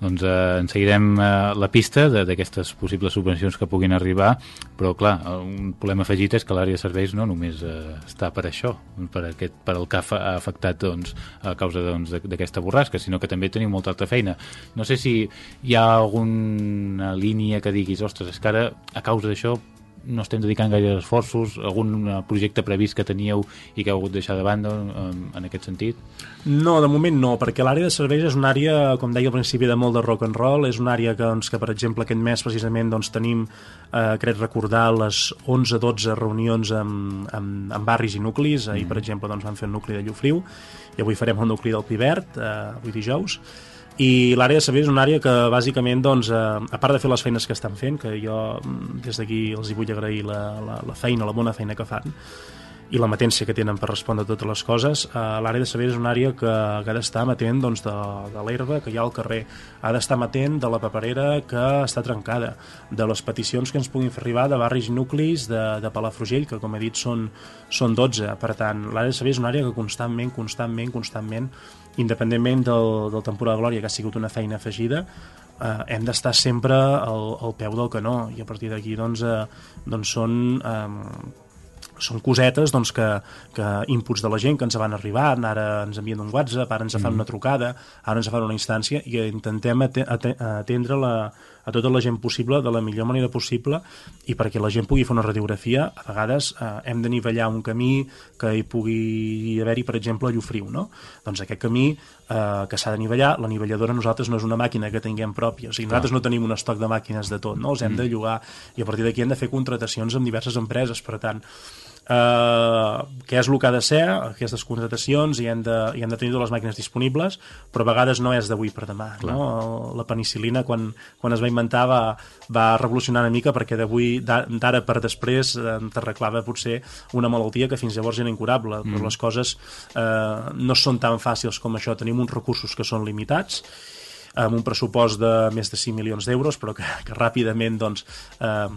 Doncs eh, en seguirem eh, la pista d'aquestes possibles subvencions que puguin arribar però clar, un problema afegit és que l'àrea de serveis no eh, està per això, per, aquest, per el que ha afectat doncs, a causa doncs, d'aquesta doncs, borrasca, sinó que també tenim molta altra feina. No sé si hi ha alguna línia que diguis, ostres, és que ara a causa d'això no estem dedicant gaire esforços, algun projecte previst que teníeu i que heu hagut de deixar de banda en, aquest sentit? No, de moment no, perquè l'àrea de serveis és una àrea, com deia al principi, de molt de rock and roll, és una àrea que, doncs, que per exemple, aquest mes precisament doncs, tenim, eh, crec recordar, les 11-12 reunions amb, amb, amb barris i nuclis, ahir, mm. per exemple, doncs, vam fer el nucli de Llufriu, i avui farem el nucli del Pivert, eh, avui dijous, i l'àrea de serveis és una àrea que bàsicament doncs, eh, a part de fer les feines que estan fent que jo mm, des d'aquí els hi vull agrair la, la, la feina, la bona feina que fan i la matència que tenen per respondre a totes les coses, eh, l'àrea de serveis és una àrea que, que ha d'estar amatent doncs, de, de l'herba que hi ha al carrer, ha d'estar amatent de la paperera que està trencada, de les peticions que ens puguin fer arribar de barris nuclis de, de Palafrugell, que com he dit són, són 12. Per tant, l'àrea de serveis és una àrea que constantment, constantment, constantment, independentment del, del temporal de glòria, que ha sigut una feina afegida, eh, hem d'estar sempre al, al peu del canó i a partir d'aquí doncs, eh, doncs són eh, són cosetes doncs, que, que inputs de la gent que ens van arribar, ara ens envien un WhatsApp, ara ens fan mm. una trucada, ara ens fan una instància i intentem atendre la, a tota la gent possible de la millor manera possible i perquè la gent pugui fer una radiografia a vegades eh, hem de nivellar un camí que hi pugui haver-hi per exemple a Llufriu no? doncs aquest camí eh, que s'ha de nivellar, la nivelladora nosaltres no és una màquina que tinguem pròpia, o sigui, nosaltres no tenim un estoc de màquines de tot, no? els hem mm. de llogar i a partir d'aquí hem de fer contratacions amb diverses empreses, per tant eh, què és el que ha de ser, aquestes contratacions, i hem de, i hem de tenir totes les màquines disponibles, però a vegades no és d'avui per demà. No? La penicil·lina, quan, quan es va inventar, va, va revolucionar una mica perquè d'avui, d'ara per després, eh, t'arreglava potser una malaltia que fins llavors era incurable, mm. però les coses eh, no són tan fàcils com això. Tenim uns recursos que són limitats, amb un pressupost de més de 5 milions d'euros, però que, que ràpidament, doncs, eh,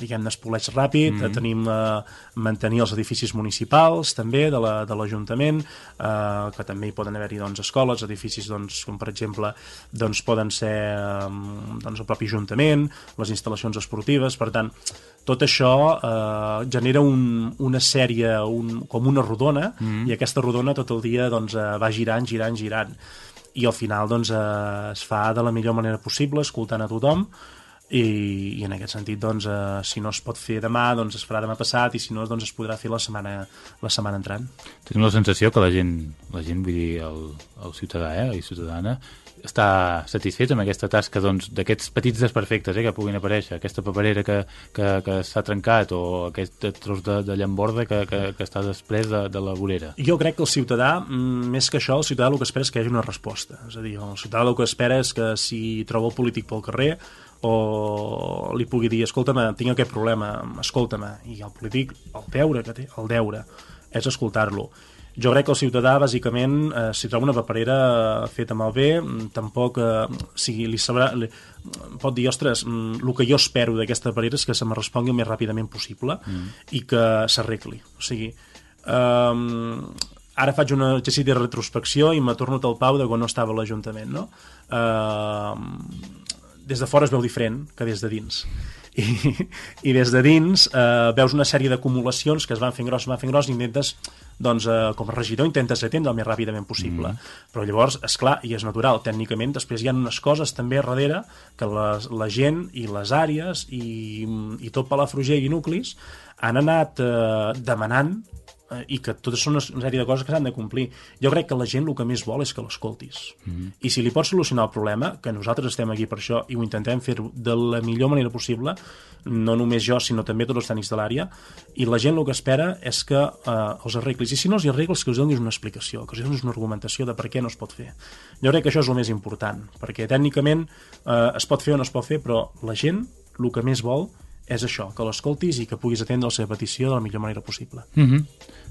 diguem-ne, es poleix ràpid. Mm -hmm. Tenim eh, mantenir els edificis municipals, també, de l'Ajuntament, la, eh, que també hi poden haver-hi doncs, escoles, edificis, doncs, com per exemple, doncs, poden ser eh, doncs, el propi Ajuntament, les instal·lacions esportives, per tant, tot això eh, genera un, una sèrie, un, com una rodona, mm i aquesta rodona tot el dia doncs, eh, va girant, girant, girant i al final doncs, eh, es fa de la millor manera possible, escoltant a tothom, i, i en aquest sentit doncs, eh, si no es pot fer demà doncs es farà demà passat i si no doncs es podrà fer la setmana, la setmana entrant. Tinc la sensació que la gent, la gent vull dir, el, el ciutadà eh, i ciutadana està satisfet amb aquesta tasca doncs, d'aquests doncs, petits desperfectes eh, que puguin aparèixer, aquesta paperera que, que, que s'ha trencat o aquest tros de, de llamborda que, que, que està després de, de la vorera. Jo crec que el ciutadà, mm, més que això, el ciutadà el que espera és que hi hagi una resposta. És a dir, el ciutadà el que espera és que si troba el polític pel carrer o li pugui dir, escolta'm, tinc aquest problema, escolta'm, i el polític, el deure que té, el deure, és escoltar-lo jo crec que el ciutadà, bàsicament, eh, si troba una paperera feta malbé, mm, tampoc eh, si li sabrà... Li, pot dir, ostres, mm, el que jo espero d'aquesta paperera és que se me respongui el més ràpidament possible mm. i que s'arregli. O sigui, eh, ara faig un exercici de retrospecció i me torno al pau de quan no estava a l'Ajuntament, no? Eh, des de fora es veu diferent que des de dins i, i des de dins eh, veus una sèrie d'acumulacions que es van fent gros, es van fent gros i intentes doncs, eh, com a regidor intentes atendre el més ràpidament possible mm. però llavors, és clar i és natural, tècnicament després hi ha unes coses també darrere que la, la gent i les àrees i, i tot Palafrugell i nuclis han anat eh, demanant eh, i que totes són una, una sèrie de coses que s'han de complir. Jo crec que la gent el que més vol és que l'escoltis. Mm -hmm. I si li pots solucionar el problema, que nosaltres estem aquí per això i ho intentem fer de la millor manera possible, no només jo, sinó també tots els tècnics de l'àrea, i la gent el que espera és que eh, els arreglis. I si no els arregles, que us donis una explicació, que us donis una argumentació de per què no es pot fer. Jo crec que això és el més important, perquè tècnicament eh, es pot fer o no es pot fer, però la gent el que més vol és això, que l'escoltis i que puguis atendre la seva petició de la millor manera possible. Mm -hmm.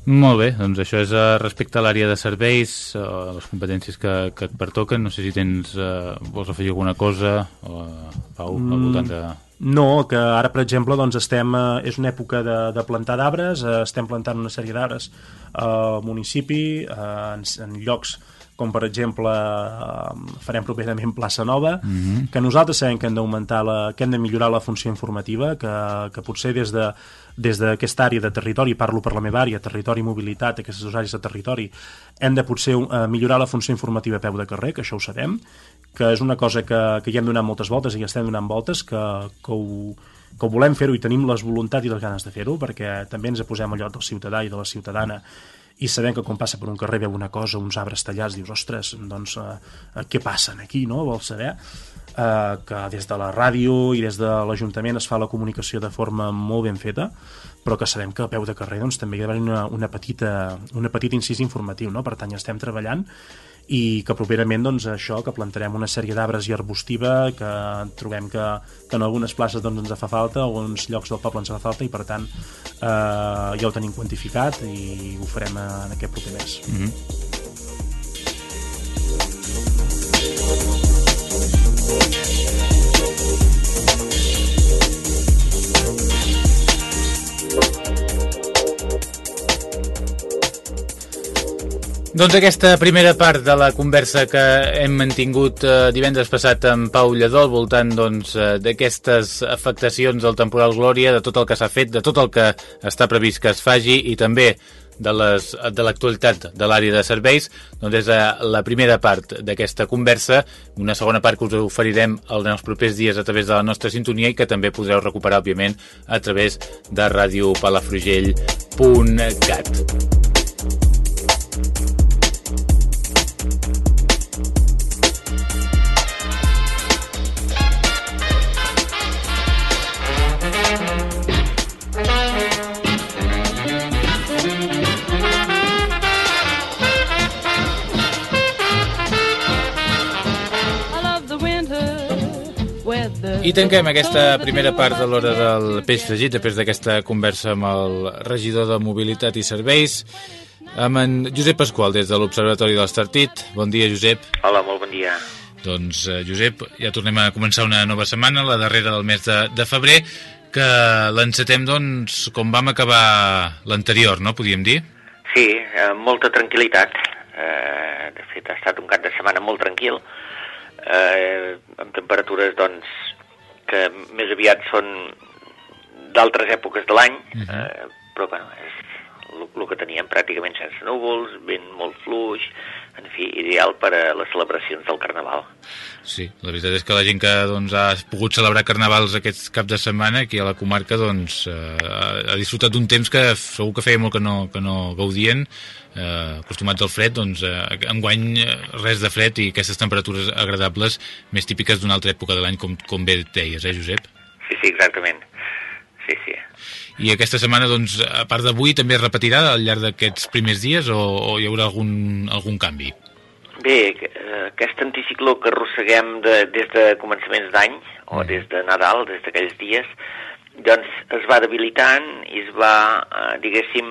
Molt bé, doncs això és uh, respecte a l'àrea de serveis, uh, les competències que, que et pertoquen. No sé si tens, uh, vols afegir alguna cosa, uh, Pau, mm, al voltant de... No, que ara, per exemple, doncs estem, és una època de, de plantar d'arbres, estem plantant una sèrie d'arbres al municipi, en, en llocs com per exemple eh, farem properament Plaça Nova, mm -hmm. que nosaltres sabem que hem d'augmentar la, que hem de millorar la funció informativa, que, que potser des de des d'aquesta àrea de territori, parlo per la meva àrea, territori i mobilitat, aquestes dues àrees de territori, hem de potser uh, millorar la funció informativa a peu de carrer, que això ho sabem, que és una cosa que, que hi hem donat moltes voltes i estem donant voltes, que, que ho, que ho volem fer-ho i tenim les voluntats i les ganes de fer-ho, perquè també ens posem al lloc del ciutadà i de la ciutadana i sabem que quan passa per un carrer veu una cosa, uns arbres tallats, dius, ostres, doncs, eh, què passa aquí, no? Vols saber? Eh, que des de la ràdio i des de l'Ajuntament es fa la comunicació de forma molt ben feta, però que sabem que a peu de carrer doncs, també hi ha una, una, petita, una petita incís informatiu, no? per tant ja estem treballant i que properament doncs, això que plantarem una sèrie d'arbres i arbustiva que trobem que, que en algunes places doncs, ens fa falta, en alguns llocs del poble ens fa falta i per tant eh, ja ho tenim quantificat i ho farem en aquest proper mes. Mm -hmm. Doncs aquesta primera part de la conversa que hem mantingut eh, divendres passat amb Pau Lledó al voltant doncs, eh, d'aquestes afectacions del temporal Glòria, de tot el que s'ha fet, de tot el que està previst que es faci i també de l'actualitat de l'àrea de serveis, doncs és la primera part d'aquesta conversa, una segona part que us oferirem en els propers dies a través de la nostra sintonia i que també podreu recuperar, òbviament, a través de radiopalafrugell.cat. I tanquem aquesta primera part de l'hora del peix fregit després d'aquesta conversa amb el regidor de Mobilitat i Serveis amb en Josep Pasqual des de l'Observatori de l'Estartit. Bon dia, Josep. Hola, molt bon dia. Doncs, eh, Josep, ja tornem a començar una nova setmana, la darrera del mes de, de febrer, que l'encetem, doncs, com vam acabar l'anterior, no?, podíem dir? Sí, eh, molta tranquil·litat. Eh, de fet, ha estat un cap de setmana molt tranquil, eh, amb temperatures, doncs, que més aviat són d'altres èpoques de l'any, uh -huh. eh, però, bueno, és el que teníem pràcticament sense núvols, vent molt fluix, en fi, ideal per a les celebracions del Carnaval. Sí, la veritat és que la gent que doncs, ha pogut celebrar Carnavals aquest cap de setmana aquí a la comarca doncs, eh, ha disfrutat d'un temps que segur que feia molt que no, que no gaudien, eh, acostumats al fred, doncs eh, enguany eh, res de fred i aquestes temperatures agradables més típiques d'una altra època de l'any, com, com bé deies, eh, Josep? Sí, sí, exactament. Sí, sí. I aquesta setmana, doncs, a part d'avui, també es repetirà al llarg d'aquests primers dies o, o hi haurà algun, algun canvi? Bé, eh, aquest anticicló que arrosseguem de, des de començaments d'any, o mm. des de Nadal, des d'aquells dies, doncs es va debilitant i es va, eh, diguéssim,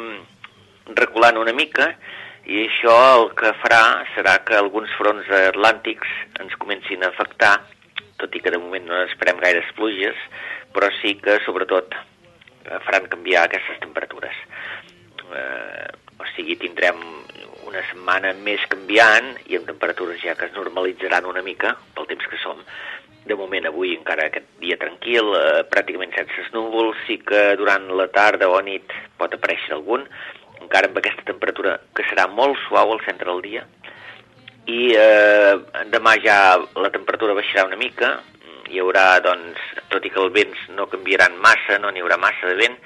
reculant una mica, i això el que farà serà que alguns fronts atlàntics ens comencin a afectar, tot i que de moment no esperem gaires pluges, però sí que, sobretot, Eh, faran canviar aquestes temperatures. Eh, o sigui, tindrem una setmana més canviant i amb temperatures ja que es normalitzaran una mica pel temps que som. De moment, avui, encara aquest dia tranquil, eh, pràcticament sense núvols, sí que durant la tarda o nit pot aparèixer algun, encara amb aquesta temperatura que serà molt suau al centre del dia, i eh, demà ja la temperatura baixarà una mica, hi haurà, doncs, tot i que els vents no canviaran massa, no n'hi haurà massa de vent,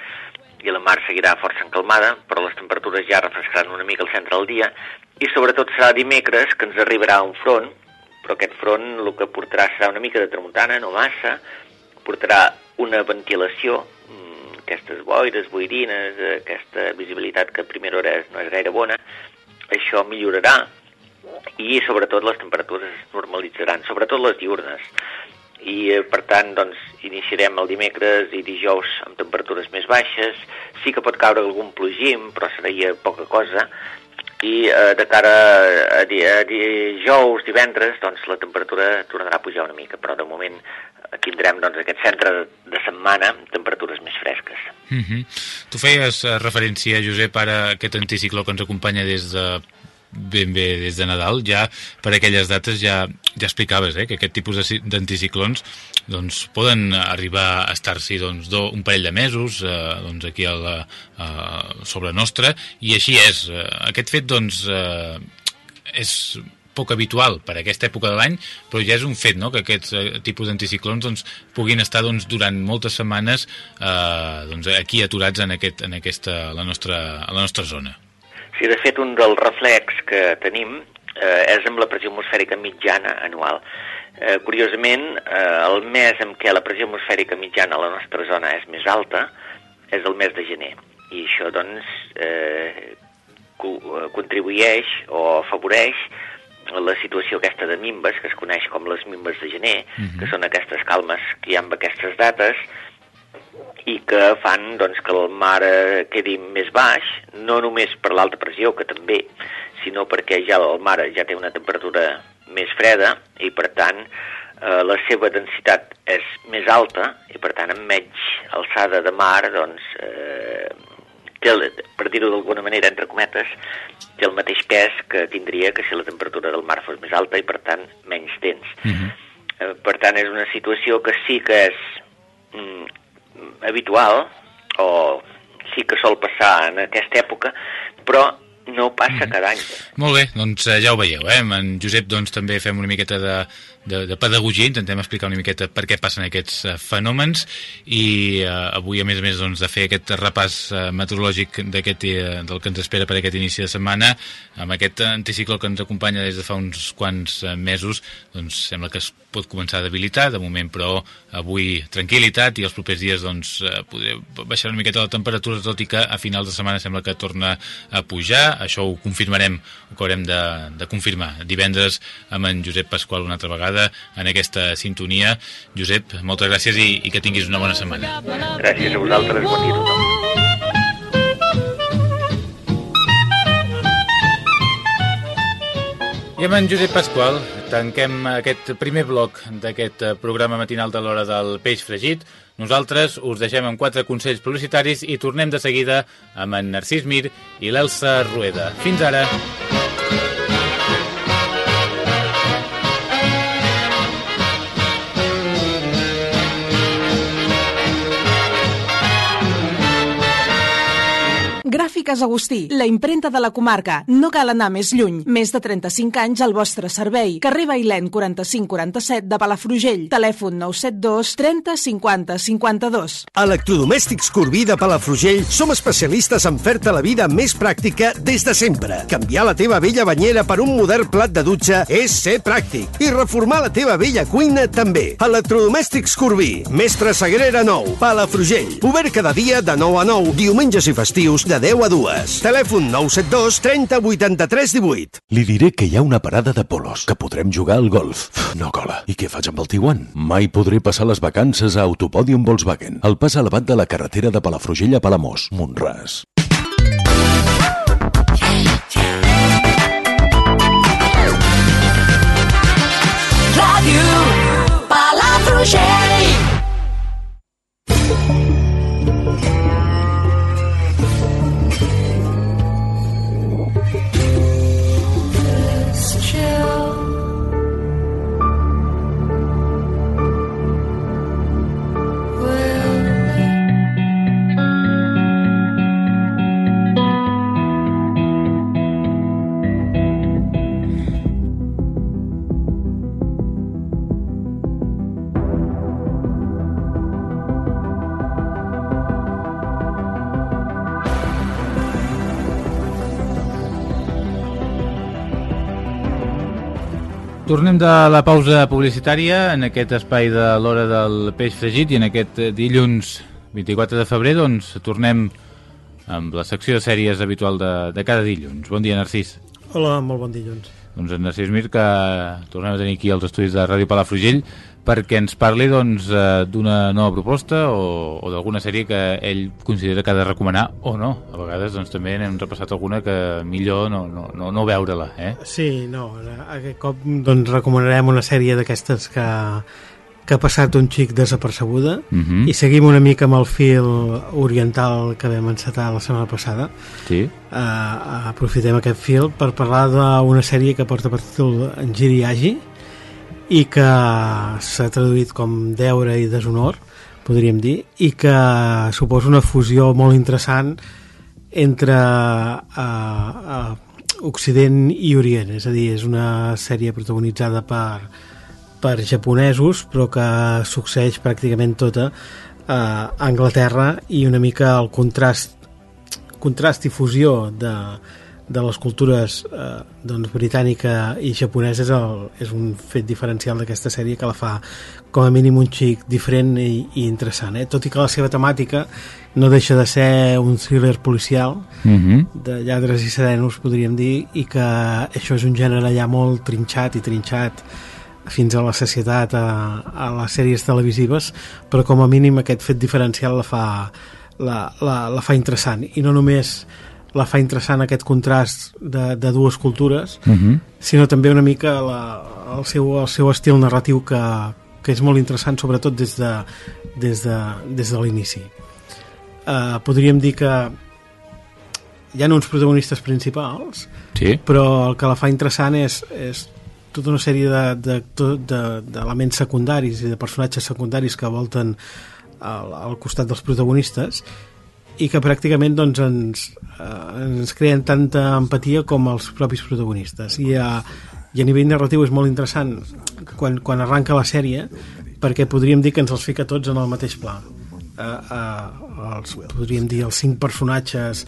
i la mar seguirà força encalmada, però les temperatures ja refrescaran una mica al centre del dia, i sobretot serà dimecres que ens arribarà un front, però aquest front el que portarà serà una mica de tramuntana, no massa, portarà una ventilació, mm, aquestes boires, boirines, aquesta visibilitat que a primera hora no és gaire bona, això millorarà i sobretot les temperatures es normalitzaran, sobretot les diurnes. I eh, per tant doncs, iniciarem el dimecres i dijous amb temperatures més baixes, sí que pot caure algun plogim, però seria poca cosa, i eh, de cara a, di a dijous, divendres, doncs la temperatura tornarà a pujar una mica, però de moment tindrem doncs, aquest centre de setmana amb temperatures més fresques. Mm -hmm. Tu feies eh, referència, Josep, ara a aquest anticicló que ens acompanya des de ben bé des de Nadal, ja per aquelles dates ja, ja explicaves eh, que aquest tipus d'anticiclons doncs, poden arribar a estar-s'hi doncs, do, un parell de mesos eh, doncs, aquí a la, eh, sobre nostra, i així és. Eh, aquest fet doncs, eh, és poc habitual per a aquesta època de l'any, però ja és un fet no? que aquests eh, tipus d'anticiclons doncs, puguin estar doncs, durant moltes setmanes eh, doncs, aquí aturats en, aquest, en aquesta, la, nostra, a la nostra zona. Sí, de fet, un dels reflex que tenim eh, és amb la pressió atmosfèrica mitjana anual. Eh, curiosament, eh, el mes en què la pressió atmosfèrica mitjana a la nostra zona és més alta és el mes de gener. I això, doncs, eh, co eh, contribueix o afavoreix la situació aquesta de mimbes, que es coneix com les mimbes de gener, uh -huh. que són aquestes calmes que hi ha amb aquestes dates, i que fan doncs, que el mar eh, quedi més baix, no només per l'alta pressió, que també, sinó perquè ja el mar ja té una temperatura més freda i per tant eh, la seva densitat és més alta i per tant amb menys alçada de mar doncs, eh, té, el, per dir-ho d'alguna manera, entre cometes, té el mateix pes que tindria que si la temperatura del mar fos més alta i per tant menys dens. Uh -huh. eh, per tant és una situació que sí que és mm, habitual, o sí que sol passar en aquesta època, però no passa mm. cada any. Molt bé, doncs eh, ja ho veieu, eh? En Josep doncs, també fem una miqueta de, de, de pedagogia, intentem explicar una miqueta per què passen aquests uh, fenòmens i uh, avui a més a més doncs, de fer aquest repàs uh, meteorològic d'aquest uh, del que ens espera per aquest inici de setmana amb aquest anticicló que ens acompanya des de fa uns quants uh, mesos doncs sembla que es pot començar a debilitar. De moment però avui tranquil·litat i els propers dies doncs uh, podré baixar una miqueta la temperatura tot i que a finals de setmana sembla que torna a pujar. Això ho confirmarem, ho haurem de, de confirmar divendres amb en Josep Pasqual una altra vegada en aquesta sintonia. Josep, moltes gràcies i, i que tinguis una bona setmana. Gràcies a vosaltres, bon dia a tothom. I amb en Josep Pasqual tanquem aquest primer bloc d'aquest eh, programa matinal de l'hora del peix fregit. Nosaltres us deixem amb quatre consells publicitaris i tornem de seguida amb en Narcís Mir i l'Elsa Rueda. Fins ara! Gràfiques Agustí, la imprenta de la comarca. No cal anar més lluny. Més de 35 anys al vostre servei. Carrer Bailèn 4547 de Palafrugell. Telèfon 972 30 50 52. Electrodomèstics Corbí de Palafrugell som especialistes en fer-te la vida més pràctica des de sempre. Canviar la teva vella banyera per un modern plat de dutxa és ser pràctic. I reformar la teva vella cuina també. Electrodomèstics Corbí. Mestre Sagrera 9, Palafrugell. Obert cada dia de 9 a 9, diumenges i festius de 10 a 2. Telèfon 972 30 83 18. Li diré que hi ha una parada de polos, que podrem jugar al golf. No cola. I què faig amb el Tiguan? Mai podré passar les vacances a Autopòdium Volkswagen, el pas elevat de la carretera de Palafrugell a Palamós, Montràs. Ràdio Palafrugell. Tornem de la pausa publicitària en aquest espai de l'hora del peix fregit i en aquest dilluns 24 de febrer doncs tornem amb la secció de sèries habitual de, de cada dilluns. Bon dia, Narcís. Hola, molt bon dilluns. Doncs en Narcís Mir, que tornem a tenir aquí als estudis de Ràdio Palafrugell perquè ens parli doncs, eh, d'una nova proposta o, o d'alguna sèrie que ell considera que ha de recomanar o no. A vegades doncs, també n'hem repassat alguna que millor no, no, no, no veure-la. Eh? Sí, no, aquest cop doncs, recomanarem una sèrie d'aquestes que, que ha passat un xic desapercebuda Uh -huh. i seguim una mica amb el fil oriental que vam encetar la setmana passada. Sí. Uh, aprofitem aquest fil per parlar d'una sèrie que porta per títol Giri Agi i que s'ha traduït com deure i deshonor, podríem dir, i que suposa una fusió molt interessant entre uh, uh, Occident i Orient, és a dir, és una sèrie protagonitzada per, per japonesos, però que succeeix pràcticament tota a Anglaterra i una mica el contrast contrast i fusió de, de les cultures eh, doncs, britànica i japonesa és, el, és un fet diferencial d'aquesta sèrie que la fa com a mínim un xic diferent i, i interessant eh? tot i que la seva temàtica no deixa de ser un thriller policial Uh -huh. de lladres i serenos podríem dir i que això és un gènere ja molt trinxat i trinxat fins a la societat a, a les sèries televisives però com a mínim aquest fet diferencial la fa, la, la, la fa interessant i no només la fa interessant aquest contrast de, de dues cultures Uh -huh. sinó també una mica la, el, seu, el seu estil narratiu que, que és molt interessant sobretot des de, des de, des de l'inici uh, podríem dir que hi ha uns protagonistes principals Sí. però el que la fa interessant és, és tota una sèrie d'elements de, de, de secundaris i de personatges secundaris que volten al, al costat dels protagonistes i que pràcticament doncs, ens, eh, ens creen tanta empatia com els propis protagonistes. I a, i a nivell narratiu és molt interessant quan, quan arranca la sèrie perquè podríem dir que ens els fica tots en el mateix pla. Eh, eh, els, podríem dir els cinc personatges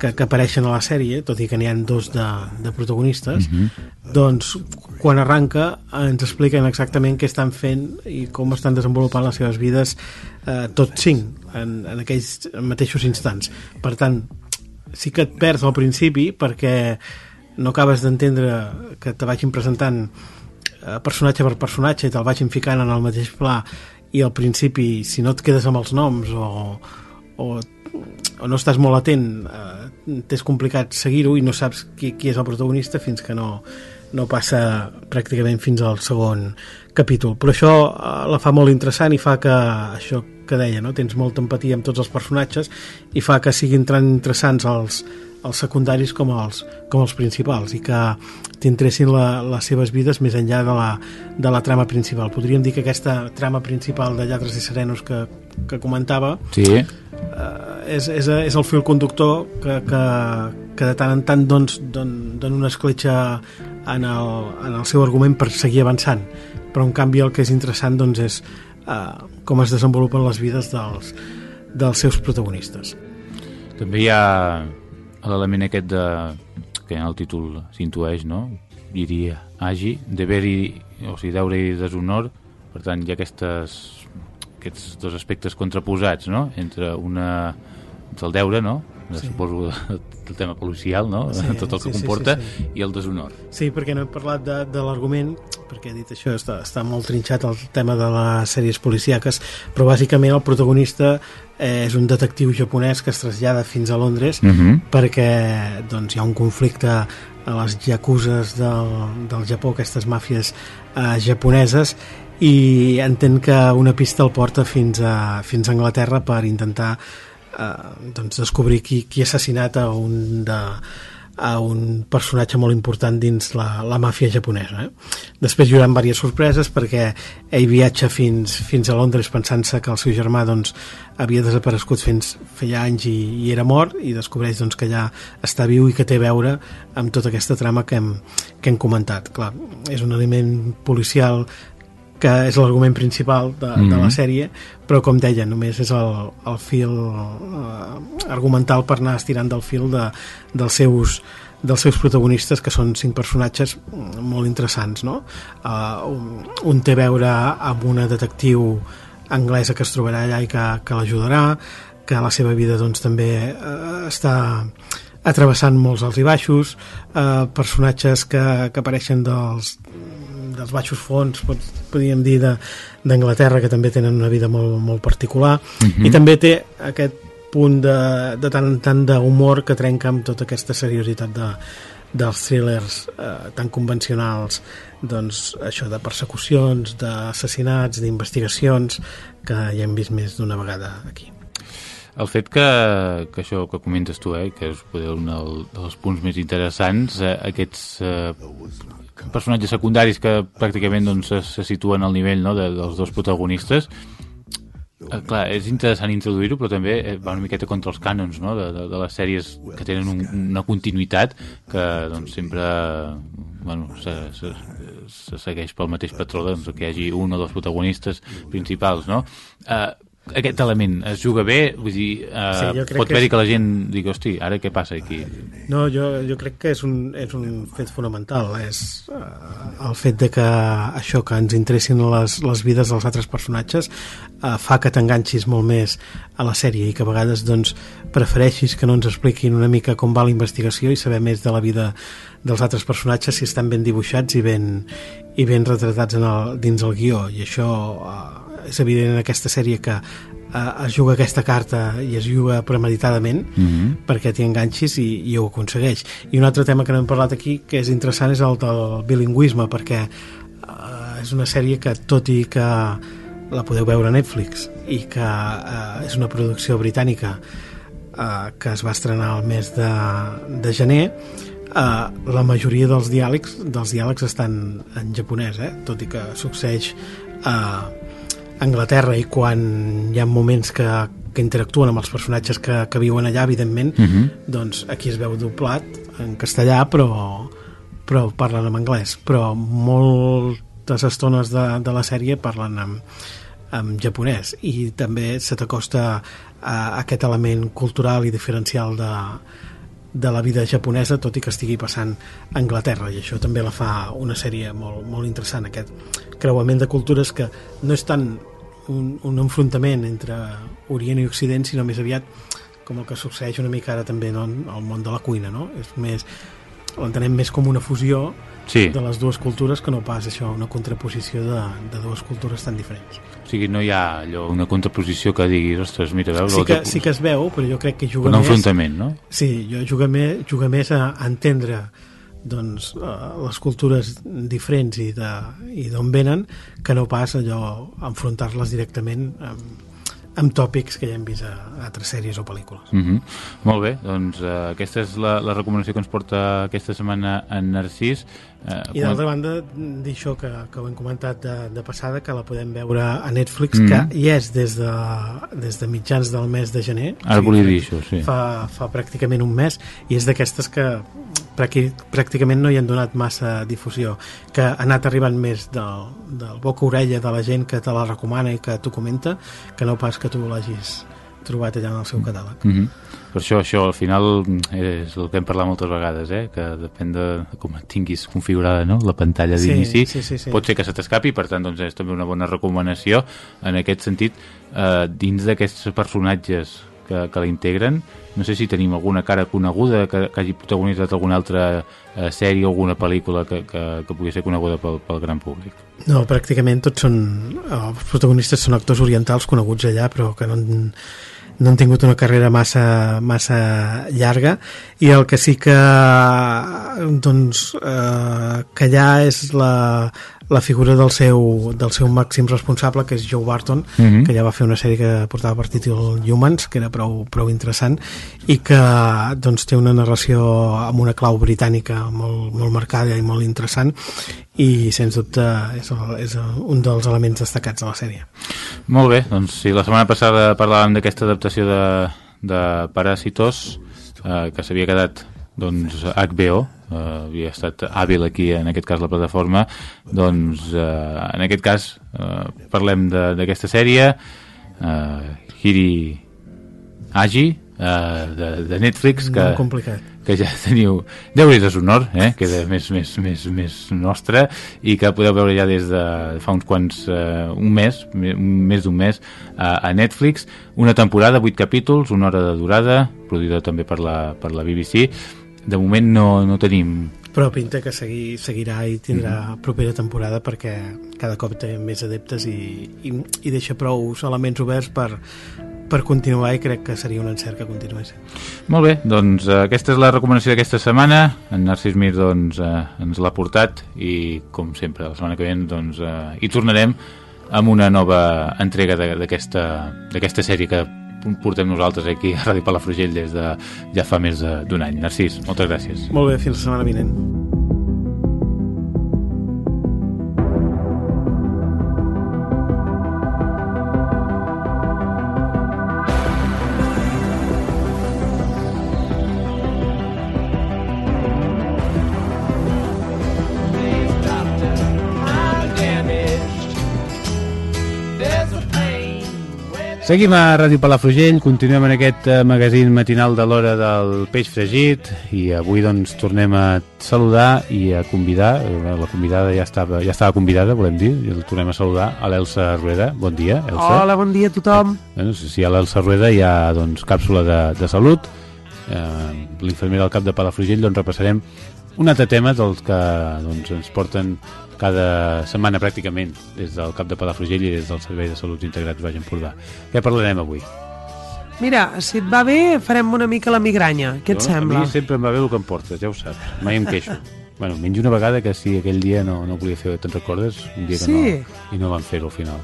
que, que apareixen a la sèrie, tot i que n'hi ha dos de, de protagonistes, Mhm. doncs quan arranca ens expliquen exactament què estan fent i com estan desenvolupant les seves vides eh, tots cinc en, en aquells mateixos instants. Per tant, sí que et perds al principi perquè no acabes d'entendre que te vagin presentant eh, personatge per personatge i te'l vagin ficant en el mateix pla i al principi si no et quedes amb els noms o, o, o no estàs molt atent eh, t'és complicat seguir-ho i no saps qui, qui és el protagonista fins que no, no passa pràcticament fins al segon capítol però això eh, la fa molt interessant i fa que això que deia, no? tens molta empatia amb tots els personatges i fa que siguin tan interessants els, els secundaris com els, com els principals i que t'interessin les seves vides més enllà de la, de la trama principal. Podríem dir que aquesta trama principal de Lladres i Serenos que, que comentava sí. eh, és, és, és el fil conductor que, que, que de tant en tant doncs, don, don una escletxa en el, en el seu argument per seguir avançant però en canvi el que és interessant doncs, és eh, com es desenvolupen les vides dels, dels seus protagonistes. També hi ha l'element aquest de, que en el títol s'intueix, no? Diria, agi, deber-hi, o sigui, deure i deshonor, per tant hi ha aquestes, aquests dos aspectes contraposats, no? Entre una, entre el deure, no? Sí. Suposo el tema policial, no? Sí, Tot el que sí, comporta, sí, sí, sí. i el deshonor. Sí, perquè no he parlat de, de l'argument, perquè he dit això, està, està molt trinxat el tema de les sèries policíaques, però bàsicament el protagonista eh, és un detectiu japonès que es trasllada fins a Londres Uh -huh. perquè doncs, hi ha un conflicte a les jacuses del, del Japó, aquestes màfies eh, japoneses, i entén que una pista el porta fins a, fins a Anglaterra per intentar eh, doncs descobrir qui, qui ha assassinat a un de a un personatge molt important dins la, la màfia japonesa. Eh? Després hi haurà diverses sorpreses perquè ell viatja fins, fins a Londres pensant-se que el seu germà doncs, havia desaparegut fins feia anys i, i era mort i descobreix doncs, que ja està viu i que té a veure amb tota aquesta trama que hem, que hem comentat. Clar, és un element policial que és l'argument principal de, mm -hmm. de la sèrie, però com deia, només és el, el fil eh, argumental per anar estirant del fil de, dels seus dels seus protagonistes, que són cinc personatges molt interessants, no? Uh, un, un té a veure amb una detectiu anglesa que es trobarà allà i que, que l'ajudarà, que la seva vida doncs, també uh, està atrevessant molts alts i baixos, uh, personatges que, que apareixen dels, dels baixos fons, podríem dir, d'Anglaterra, que també tenen una vida molt, molt particular, uh -huh. i també té aquest punt de, de tant en tant d'humor que trenca amb tota aquesta seriositat de, dels thrillers eh, tan convencionals. Doncs això de persecucions d'assassinats, d'investigacions que ja hem vist més d'una vegada aquí. El fet que, que això que comentes tu, eh, que és poder un del, dels punts més interessants, eh, aquests eh, personatges secundaris que pràcticament doncs, se, se situen al nivell no, de, dels dos protagonistes eh, clar, és interessant introduir-ho però també eh, va una miqueta contra els cànons no? de, de, de les sèries que tenen un, una continuïtat que doncs, sempre bueno, se, se, se segueix pel mateix patró doncs, que hi hagi un o dos protagonistes principals no? Eh, aquest element es juga bé vull dir, eh, Sí, pot que haver-hi és- que la gent digui, hosti, ara què passa aquí? No, jo, jo crec que és un, és un fet fonamental és uh, el fet de que això que ens interessin les, les vides dels altres personatges uh, fa que t'enganxis molt més a la sèrie i que a vegades doncs, prefereixis que no ens expliquin una mica com va la investigació i saber més de la vida dels altres personatges si estan ben dibuixats i ben, i ben retratats en el, dins el guió i això uh, és evident en aquesta sèrie que uh, es juga aquesta carta i es juga premeditadament Mhm. perquè t'hi enganxis i, i ho aconsegueix. I un altre tema que no hem parlat aquí que és interessant és el del bilingüisme perquè uh, és una sèrie que tot i que la podeu veure a Netflix i que uh, és una producció britànica uh, que es va estrenar el mes de, de gener uh, la majoria dels diàlegs dels diàlegs estan en japonès eh? tot i que succeeix a Anglaterra i quan hi ha moments que, que interactuen amb els personatges que, que viuen allà, evidentment, Mhm. doncs aquí es veu doblat en castellà, però, però parlen en anglès. Però moltes estones de, de la sèrie parlen en, en japonès i també se t'acosta a aquest element cultural i diferencial de, de la vida japonesa, tot i que estigui passant a Anglaterra, i això també la fa una sèrie molt, molt interessant, aquest creuament de cultures que no és tant un, un enfrontament entre Orient i Occident, sinó més aviat com el que succeeix una mica ara també no, al món de la cuina, no? És més, l'entenem més com una fusió Sí. de les dues cultures que no pas això, una contraposició de, de dues cultures tan diferents. O sigui, no hi ha allò, una contraposició que diguis, ostres, mira, veus... Sí que, sí que es veu, però jo crec que juga Un més... enfrontament, no? Sí, jo juga més, juga més a, a entendre doncs, eh, les cultures diferents i d'on venen que no pas allò enfrontar-les directament amb, amb tòpics que ja hem vist a, a altres sèries o pel·lícules. Mm -hmm. Molt bé, doncs eh, aquesta és la, la recomanació que ens porta aquesta setmana en Narcís. Eh, I d'altra banda, dir això que, que ho hem comentat de, de passada, que la podem veure a Netflix, Mhm. que hi és des de, des de mitjans del mes de gener. Ara volia dir això, sí. Fa, fa pràcticament un mes, i és d'aquestes que pràcticament no hi han donat massa difusió, que ha anat arribant més del, del boca-orella de la gent que te la recomana i que t'ho comenta, que no pas que tu l'hagis trobat allà en el seu catàleg. Mm -hmm. Per això, això al final és el que hem parlat moltes vegades, eh? que depèn de com tinguis configurada no? la pantalla Sí, d'inici, sí, sí, sí. pot ser que se t'escapi, per tant doncs, és també una bona recomanació en aquest sentit, eh, dins d'aquests personatges que, que la integren, no sé si tenim alguna cara coneguda que, que hagi protagonitzat alguna altra eh, sèrie o alguna pel·lícula que, que, que pugui ser coneguda pel, pel gran públic. No, pràcticament tots són... Els protagonistes són actors orientals coneguts allà, però que no han, no han tingut una carrera massa, massa llarga i el que sí que doncs eh, que allà és la, la figura del seu, del seu màxim responsable que és Joe Barton Mhm. que ja va fer una sèrie que portava per títol Humans que era prou, prou interessant i que doncs, té una narració amb una clau britànica molt, molt marcada i molt interessant i sens dubte és, el, és un dels elements destacats de la sèrie Molt bé, doncs si la setmana passada parlàvem d'aquesta adaptació de, de Paràsitos eh, que s'havia quedat doncs HBO eh, havia estat hàbil aquí en aquest cas la plataforma doncs eh, en aquest cas eh, parlem d'aquesta sèrie eh, Hiri Agi eh, de, de Netflix que, Molt complicat. que ja teniu Déu és deshonor, eh? queda més, més, més, més nostra i que podeu veure ja des de fa uns quants eh, un mes, me- més d'un mes a, a Netflix, una temporada 8 capítols, una hora de durada produïda també per la, per la BBC de moment no, no tenim. Però pinta que segui, seguirà i tindrà propera temporada perquè cada cop té més adeptes i, i, i deixa prou elements oberts per, per continuar i crec que seria un encert que continués Molt bé, doncs eh, aquesta és la recomanació d'aquesta setmana. En Narcís Mir doncs, eh, ens l'ha portat i, com sempre, la setmana que ve doncs, eh, hi tornarem amb una nova entrega d'aquesta sèrie que portem nosaltres aquí a Ràdio Palafrugell des de ja fa més d'un any. Narcís, moltes gràcies. molt bé, fins la setmana vinent Seguim a Ràdio Palafrugell, continuem en aquest eh, magazín matinal de l'hora del peix fregit i avui doncs tornem a saludar i a convidar, eh, la convidada ja estava, ja estava convidada, volem dir, i el tornem a saludar a l'Elsa Rueda. Bon dia, Elsa. Hola, bon dia a tothom. Bueno, si si a l'Elsa Rueda hi ha doncs, càpsula de, de salut, eh, l'infermera del cap de Palafrugell, doncs repassarem un altre tema dels que doncs, ens porten cada setmana pràcticament des del cap de Palafrugell i des del Servei de Salut Integrats Baix Empordà. Què parlarem avui? Mira, si et va bé, farem una mica la migranya. Què et Jo, sembla? A mi sempre em va bé el que em portes, ja ho saps. Mai em queixo. bueno, menys una vegada que sí, aquell dia no, no volia fer, te'n recordes? Un dia que Sí. no, i no van fer-ho al final.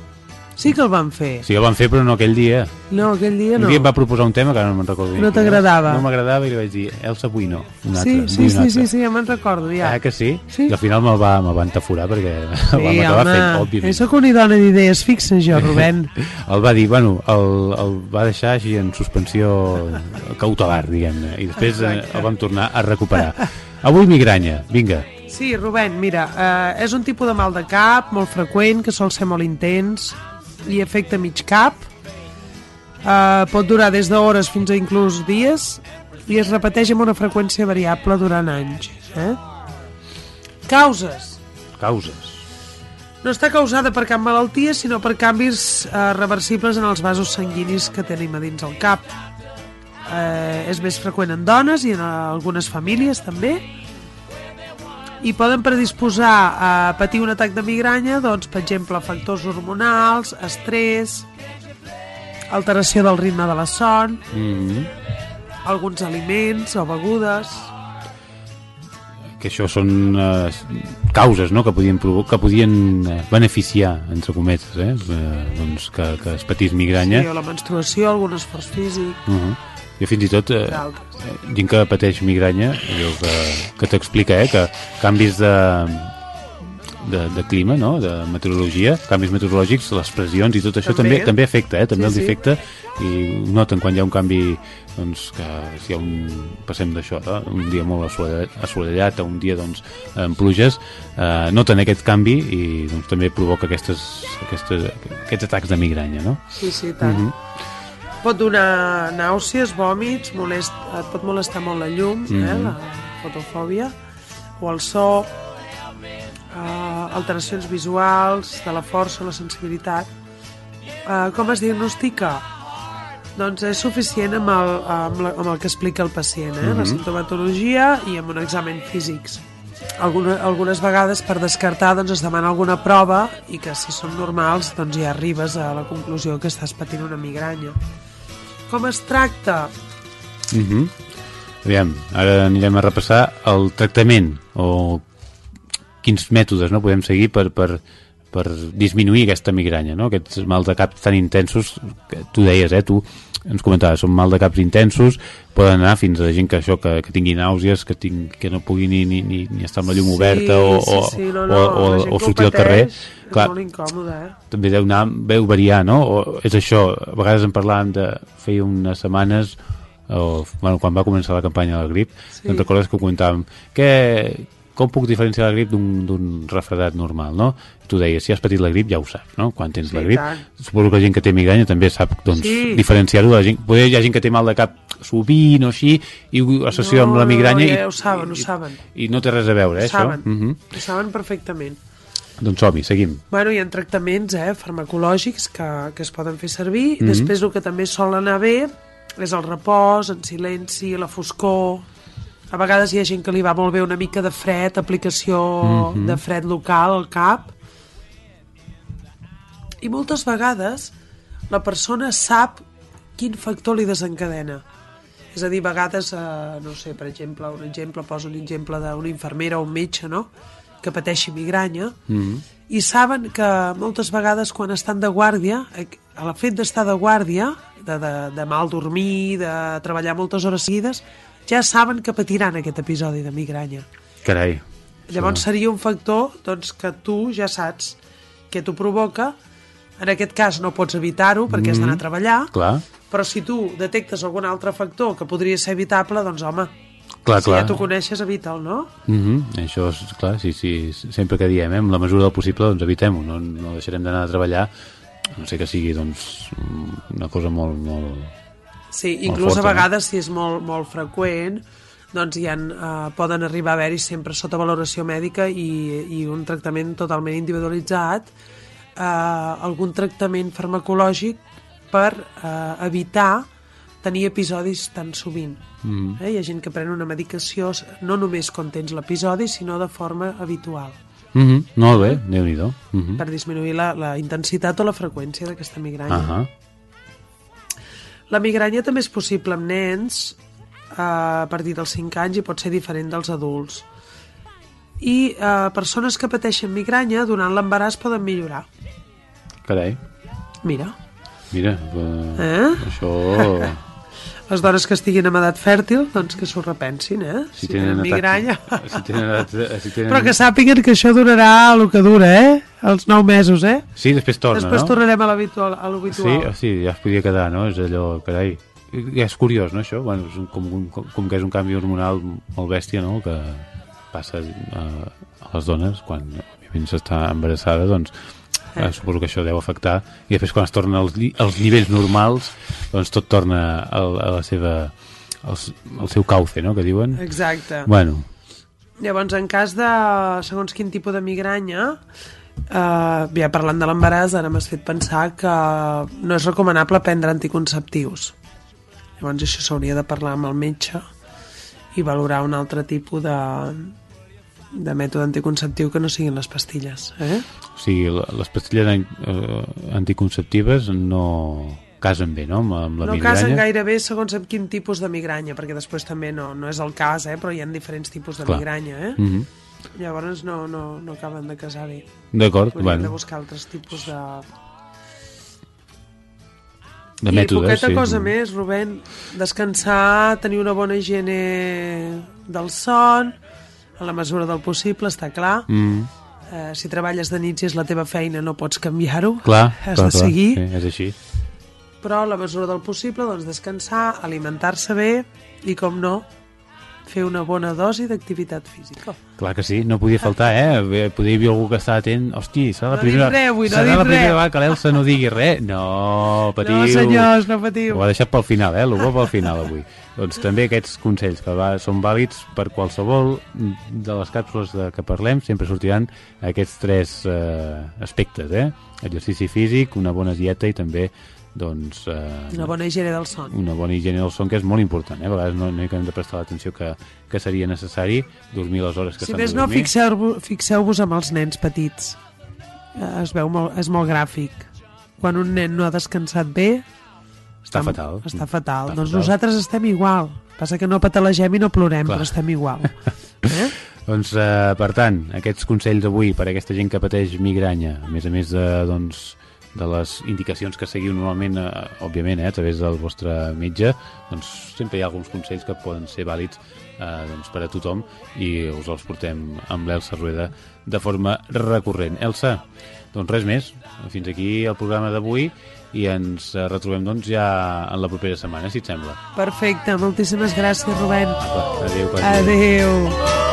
Sí que el van fer. Sí, el van fer, però no aquell dia. No, aquell dia Un no. dia em va proposar un tema que ara no me'n recordo. No t'agradava. No m'agradava i li vaig dir, Elsa, avui no. Un altre, Sí, sí, un sí, altre. sí, sí, ja me'n recordo, ja. Ah, que sí? Sí. I al final me'l va, me va entaforar perquè Sí, el vam acabar fent, home, òbviament. sóc una dona d'idees fixes jo, Rubén. El va dir, bueno, el, el va deixar així en suspensió cautelar, diguem-ne, i després eh, el vam tornar a recuperar. Avui migranya, vinga. Sí, Rubén, mira, eh, és un tipus de mal de cap molt freqüent, que sol ser molt intens i afecta mig cap. Eh, pot durar des d'hores fins a inclús dies i es repeteix amb una freqüència variable durant anys. Eh? Causes. Causes. No està causada per cap malaltia, sinó per canvis eh, reversibles en els vasos sanguinis que tenim a dins el cap. eh, és més freqüent en dones i en algunes famílies també i poden predisposar a patir un atac de migranya doncs, per exemple, factors hormonals, estrès, alteració del ritme de la son, Mm alguns aliments o begudes... que això són eh, causes no? que podien, que podien eh, beneficiar, entre cometes, eh? Eh, doncs que, que es patís migranya. Sí, o la menstruació, algun esforç físic... Uh -huh. I fins i tot eh, eh, gent que pateix migranya allò que, que t'explica eh, que canvis de, de, de clima, no? de meteorologia canvis meteorològics, les pressions i tot això també, També. també afecta, eh? també Sí, els sí. afecta i noten quan hi ha un canvi doncs, que si hi ha un, passem d'això no? un dia molt assolellat, o un dia doncs, amb pluges eh, noten aquest canvi i doncs, també provoca aquestes, aquestes, aquests atacs de migranya no? Sí, sí, tant. Mhm. Pot donar nàusees, vòmits, molest, et pot molestar molt la llum, eh, Mhm. la fotofòbia, o el so, eh, alteracions visuals, de la força, la sensibilitat. Eh, com es diagnostica? Doncs és suficient amb el, amb, la, amb el que explica el pacient, eh? la Mhm. sintomatologia i amb un examen físics. Alguna, algunes vegades per descartar doncs, es demana alguna prova i que si són normals doncs ja arribes a la conclusió que estàs patint una migranya. Com es tracta? Mm -hmm. Aviam, ara anirem a repassar el tractament o quins mètodes no, podem seguir per, per, per disminuir aquesta migranya, no? aquests mal de cap tan intensos que tu deies, eh, tu ens comentaves, són mal de caps intensos poden anar fins a gent que això que, que tingui nàusees, que, ting, que no pugui ni, ni, ni, ni estar amb la llum oberta o, sí, o, sí, no, o, no, o, o ho sortir al carrer És molt incòmode, eh? també deu anar, veu variar, no? O és això, a vegades en parlàvem de feia unes setmanes o, bueno, quan va començar la campanya de la grip Sí. sí. te'n recordes que ho comentàvem que, com puc diferenciar la grip d'un refredat normal, no? Tu deies, si has patit la grip ja ho saps, no? Quan tens Sí, la grip tant. suposo que la gent que té migranya també sap doncs, Sí. diferenciar-ho de la gent, poder hi ha gent que té mal de cap sovint o així i ho associa amb la migranya no, ja i, ho saben, ho saben. i no té res a veure, eh, Ho això? saben, Mhm. ho saben perfectament. Doncs som-hi, seguim. Bueno, hi ha tractaments eh, farmacològics que, que es poden fer servir. Mhm. Després el que també sol anar bé és el repòs, en silenci, la foscor... A vegades hi ha gent que li va molt bé una mica de fred, aplicació Mhm. de fred local al cap. I moltes vegades la persona sap quin factor li desencadena. És a dir, a vegades, eh, no sé, per exemple, un exemple, poso un exemple d'una infermera o un metge, no?, que pateixi migranya, Mhm. i saben que moltes vegades quan estan de guàrdia, eh, el fet d'estar de guàrdia, de, de, de mal dormir, de treballar moltes hores seguides, ja saben que patiran aquest episodi de migranya. Carai. Llavors seria un factor doncs, que tu ja saps què t'ho provoca. En aquest cas no pots evitar-ho perquè has d'anar a treballar, Clar, però si tu detectes algun altre factor que podria ser evitable, doncs home, clar, si clar. ja t'ho coneixes, evita'l, no? Mm -hmm. Això és clar, sí, sí, sempre que diem, eh, amb la mesura del possible, doncs evitem-ho, no, no deixarem d'anar a treballar, no sé que sigui doncs, una cosa molt... molt... Sí, Molt inclús forta, a vegades, si és molt, molt freqüent, doncs hi ha, eh, poden arribar a haver-hi sempre sota valoració mèdica i, i un tractament totalment individualitzat, eh, algun tractament farmacològic per eh, evitar tenir episodis tan sovint. Mm. Eh? Hi ha gent que pren una medicació no només quan tens l'episodi, sinó de forma habitual, Mm -hmm. Molt bé, Déu-n'hi-do. Mm -hmm. per disminuir la, la intensitat o la freqüència d'aquesta migranya. Uh -huh. La migranya també és possible amb nens eh, a partir dels 5 anys i pot ser diferent dels adults. I eh, persones que pateixen migranya durant l'embaràs poden millorar. Carai, Mira, mira, eh, Eh? això... les dones que estiguin en edat fèrtil, doncs que s'ho repensin, eh? Si tenen, migranya. atacs, si tenen, atacs- si tenen... Però que sàpiguen que això durarà el que dura, eh? Els 9 mesos, eh? Sí, després torna, Després no? tornarem a l'habitual. Sí, sí, ja es podia quedar, no? És allò, carai... I és curiós, no, això? Bueno, és un- com, com, com que és un canvi hormonal molt bèstia, no?, que passa a, a les dones quan, s'està embarassada, doncs eh. suposo que això deu afectar i després quan es tornen als, ni- als nivells normals doncs tot torna a, a la seva al, al seu cauce, no?, que diuen Exacte. bueno, Llavors, en cas de segons quin tipus de migranya, eh, ja parlant de l'embaràs, ara m'has fet pensar que no és recomanable prendre anticonceptius. Llavors això s'hauria de parlar amb el metge i valorar un altre tipus de, de mètode anticonceptiu que no siguin les pastilles. Eh? O sigui, les pastilles eh, anticonceptives no casen bé, no?, amb, amb la no migranya. casen gaire bé segons amb quin tipus de migranya, perquè després també no, no és el cas, eh? però hi ha diferents tipus de Clar. migranya. Eh? Mhm. Llavors no, no, no acaben de casar bé. D'acord, Hauríem bueno. de buscar altres tipus de... De I mètodes, poqueta sí. cosa més, Rubén. Descansar, tenir una bona higiene del son, en la mesura del possible, està clar. Mm. Eh, si treballes de nit i és la teva feina, no pots canviar-ho. Clar, Has clar, de clar. seguir. Sí, és així. Però a la mesura del possible, doncs, descansar, alimentar-se bé i, com no, fer una bona dosi d'activitat física. Clar que sí, no podia faltar, eh? Hi haver algú que estava atent. Hosti, serà la No primera, res avui, no serà la primera vegada que l'Elsa no digui res. No, patiu. No, senyors, no patiu. Ho ha deixat pel final, eh? L'ho pel final, avui. Doncs també aquests consells que va, són vàlids per qualsevol de les càpsules de que parlem, sempre sortiran aquests tres eh, aspectes, eh? Exercici físic, una bona dieta i també doncs, eh, Una bona higiene del son. una bona higiene del son, que és molt important. Eh? A vegades no, no hi hem de prestar l'atenció que, que seria necessari dormir les hores que Si s'han més de no, dormir. fixeu-vos fixeu amb els nens petits. Eh, Es veu molt, és molt gràfic. Quan un nen no ha descansat bé, Està fatal. està fatal. Està doncs fatal. nosaltres estem igual. Passa que no patalegem i no plorem, Clar. però estem igual. Doncs, eh, per tant, aquests consells avui per a aquesta gent que pateix migranya, a més a més de, doncs, de les indicacions que seguiu normalment, eh, òbviament, eh, a través del vostre metge, doncs sempre hi ha alguns consells que poden ser vàlids eh, doncs, per a tothom i us els portem amb l'Elsa Rueda de forma recurrent. Elsa, doncs res més, fins aquí el programa d'avui i ens retrobem doncs, ja en la propera setmana, si et sembla. Perfecte, moltíssimes gràcies, Rubén. Adéu. quasi. Adéu.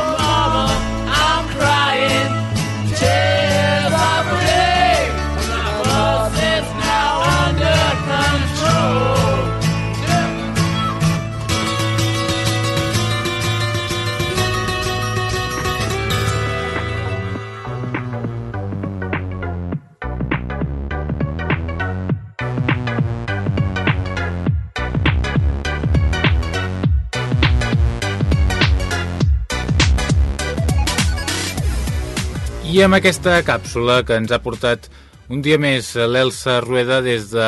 Amb aquesta càpsula que ens ha portat un dia més l'Elsa Rueda des de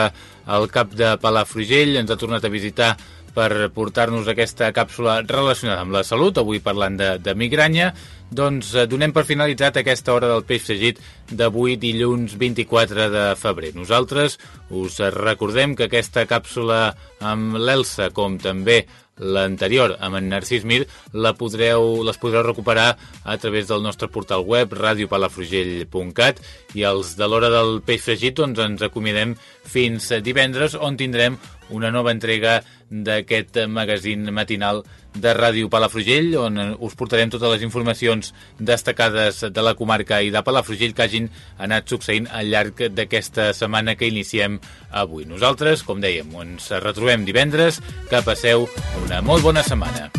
el cap de Palafrugell, ens ha tornat a visitar per portar-nos aquesta càpsula relacionada amb la salut, avui parlant de, de migranya, doncs eh, donem per finalitzat aquesta hora del peix fregit d'avui dilluns 24 de febrer. Nosaltres us recordem que aquesta càpsula amb l'Elsa, com també l'anterior amb en Narcís Mir la podreu, les podreu recuperar a través del nostre portal web radiopalafrugell.cat i els de l'hora del peix fregit doncs ens acomiadem fins divendres on tindrem una nova entrega d'aquest magazín matinal de Ràdio Palafrugell on us portarem totes les informacions destacades de la comarca i de Palafrugell que hagin anat succeint al llarg d'aquesta setmana que iniciem avui. Nosaltres, com dèiem, ens retrobem divendres, que passeu una molt bona setmana.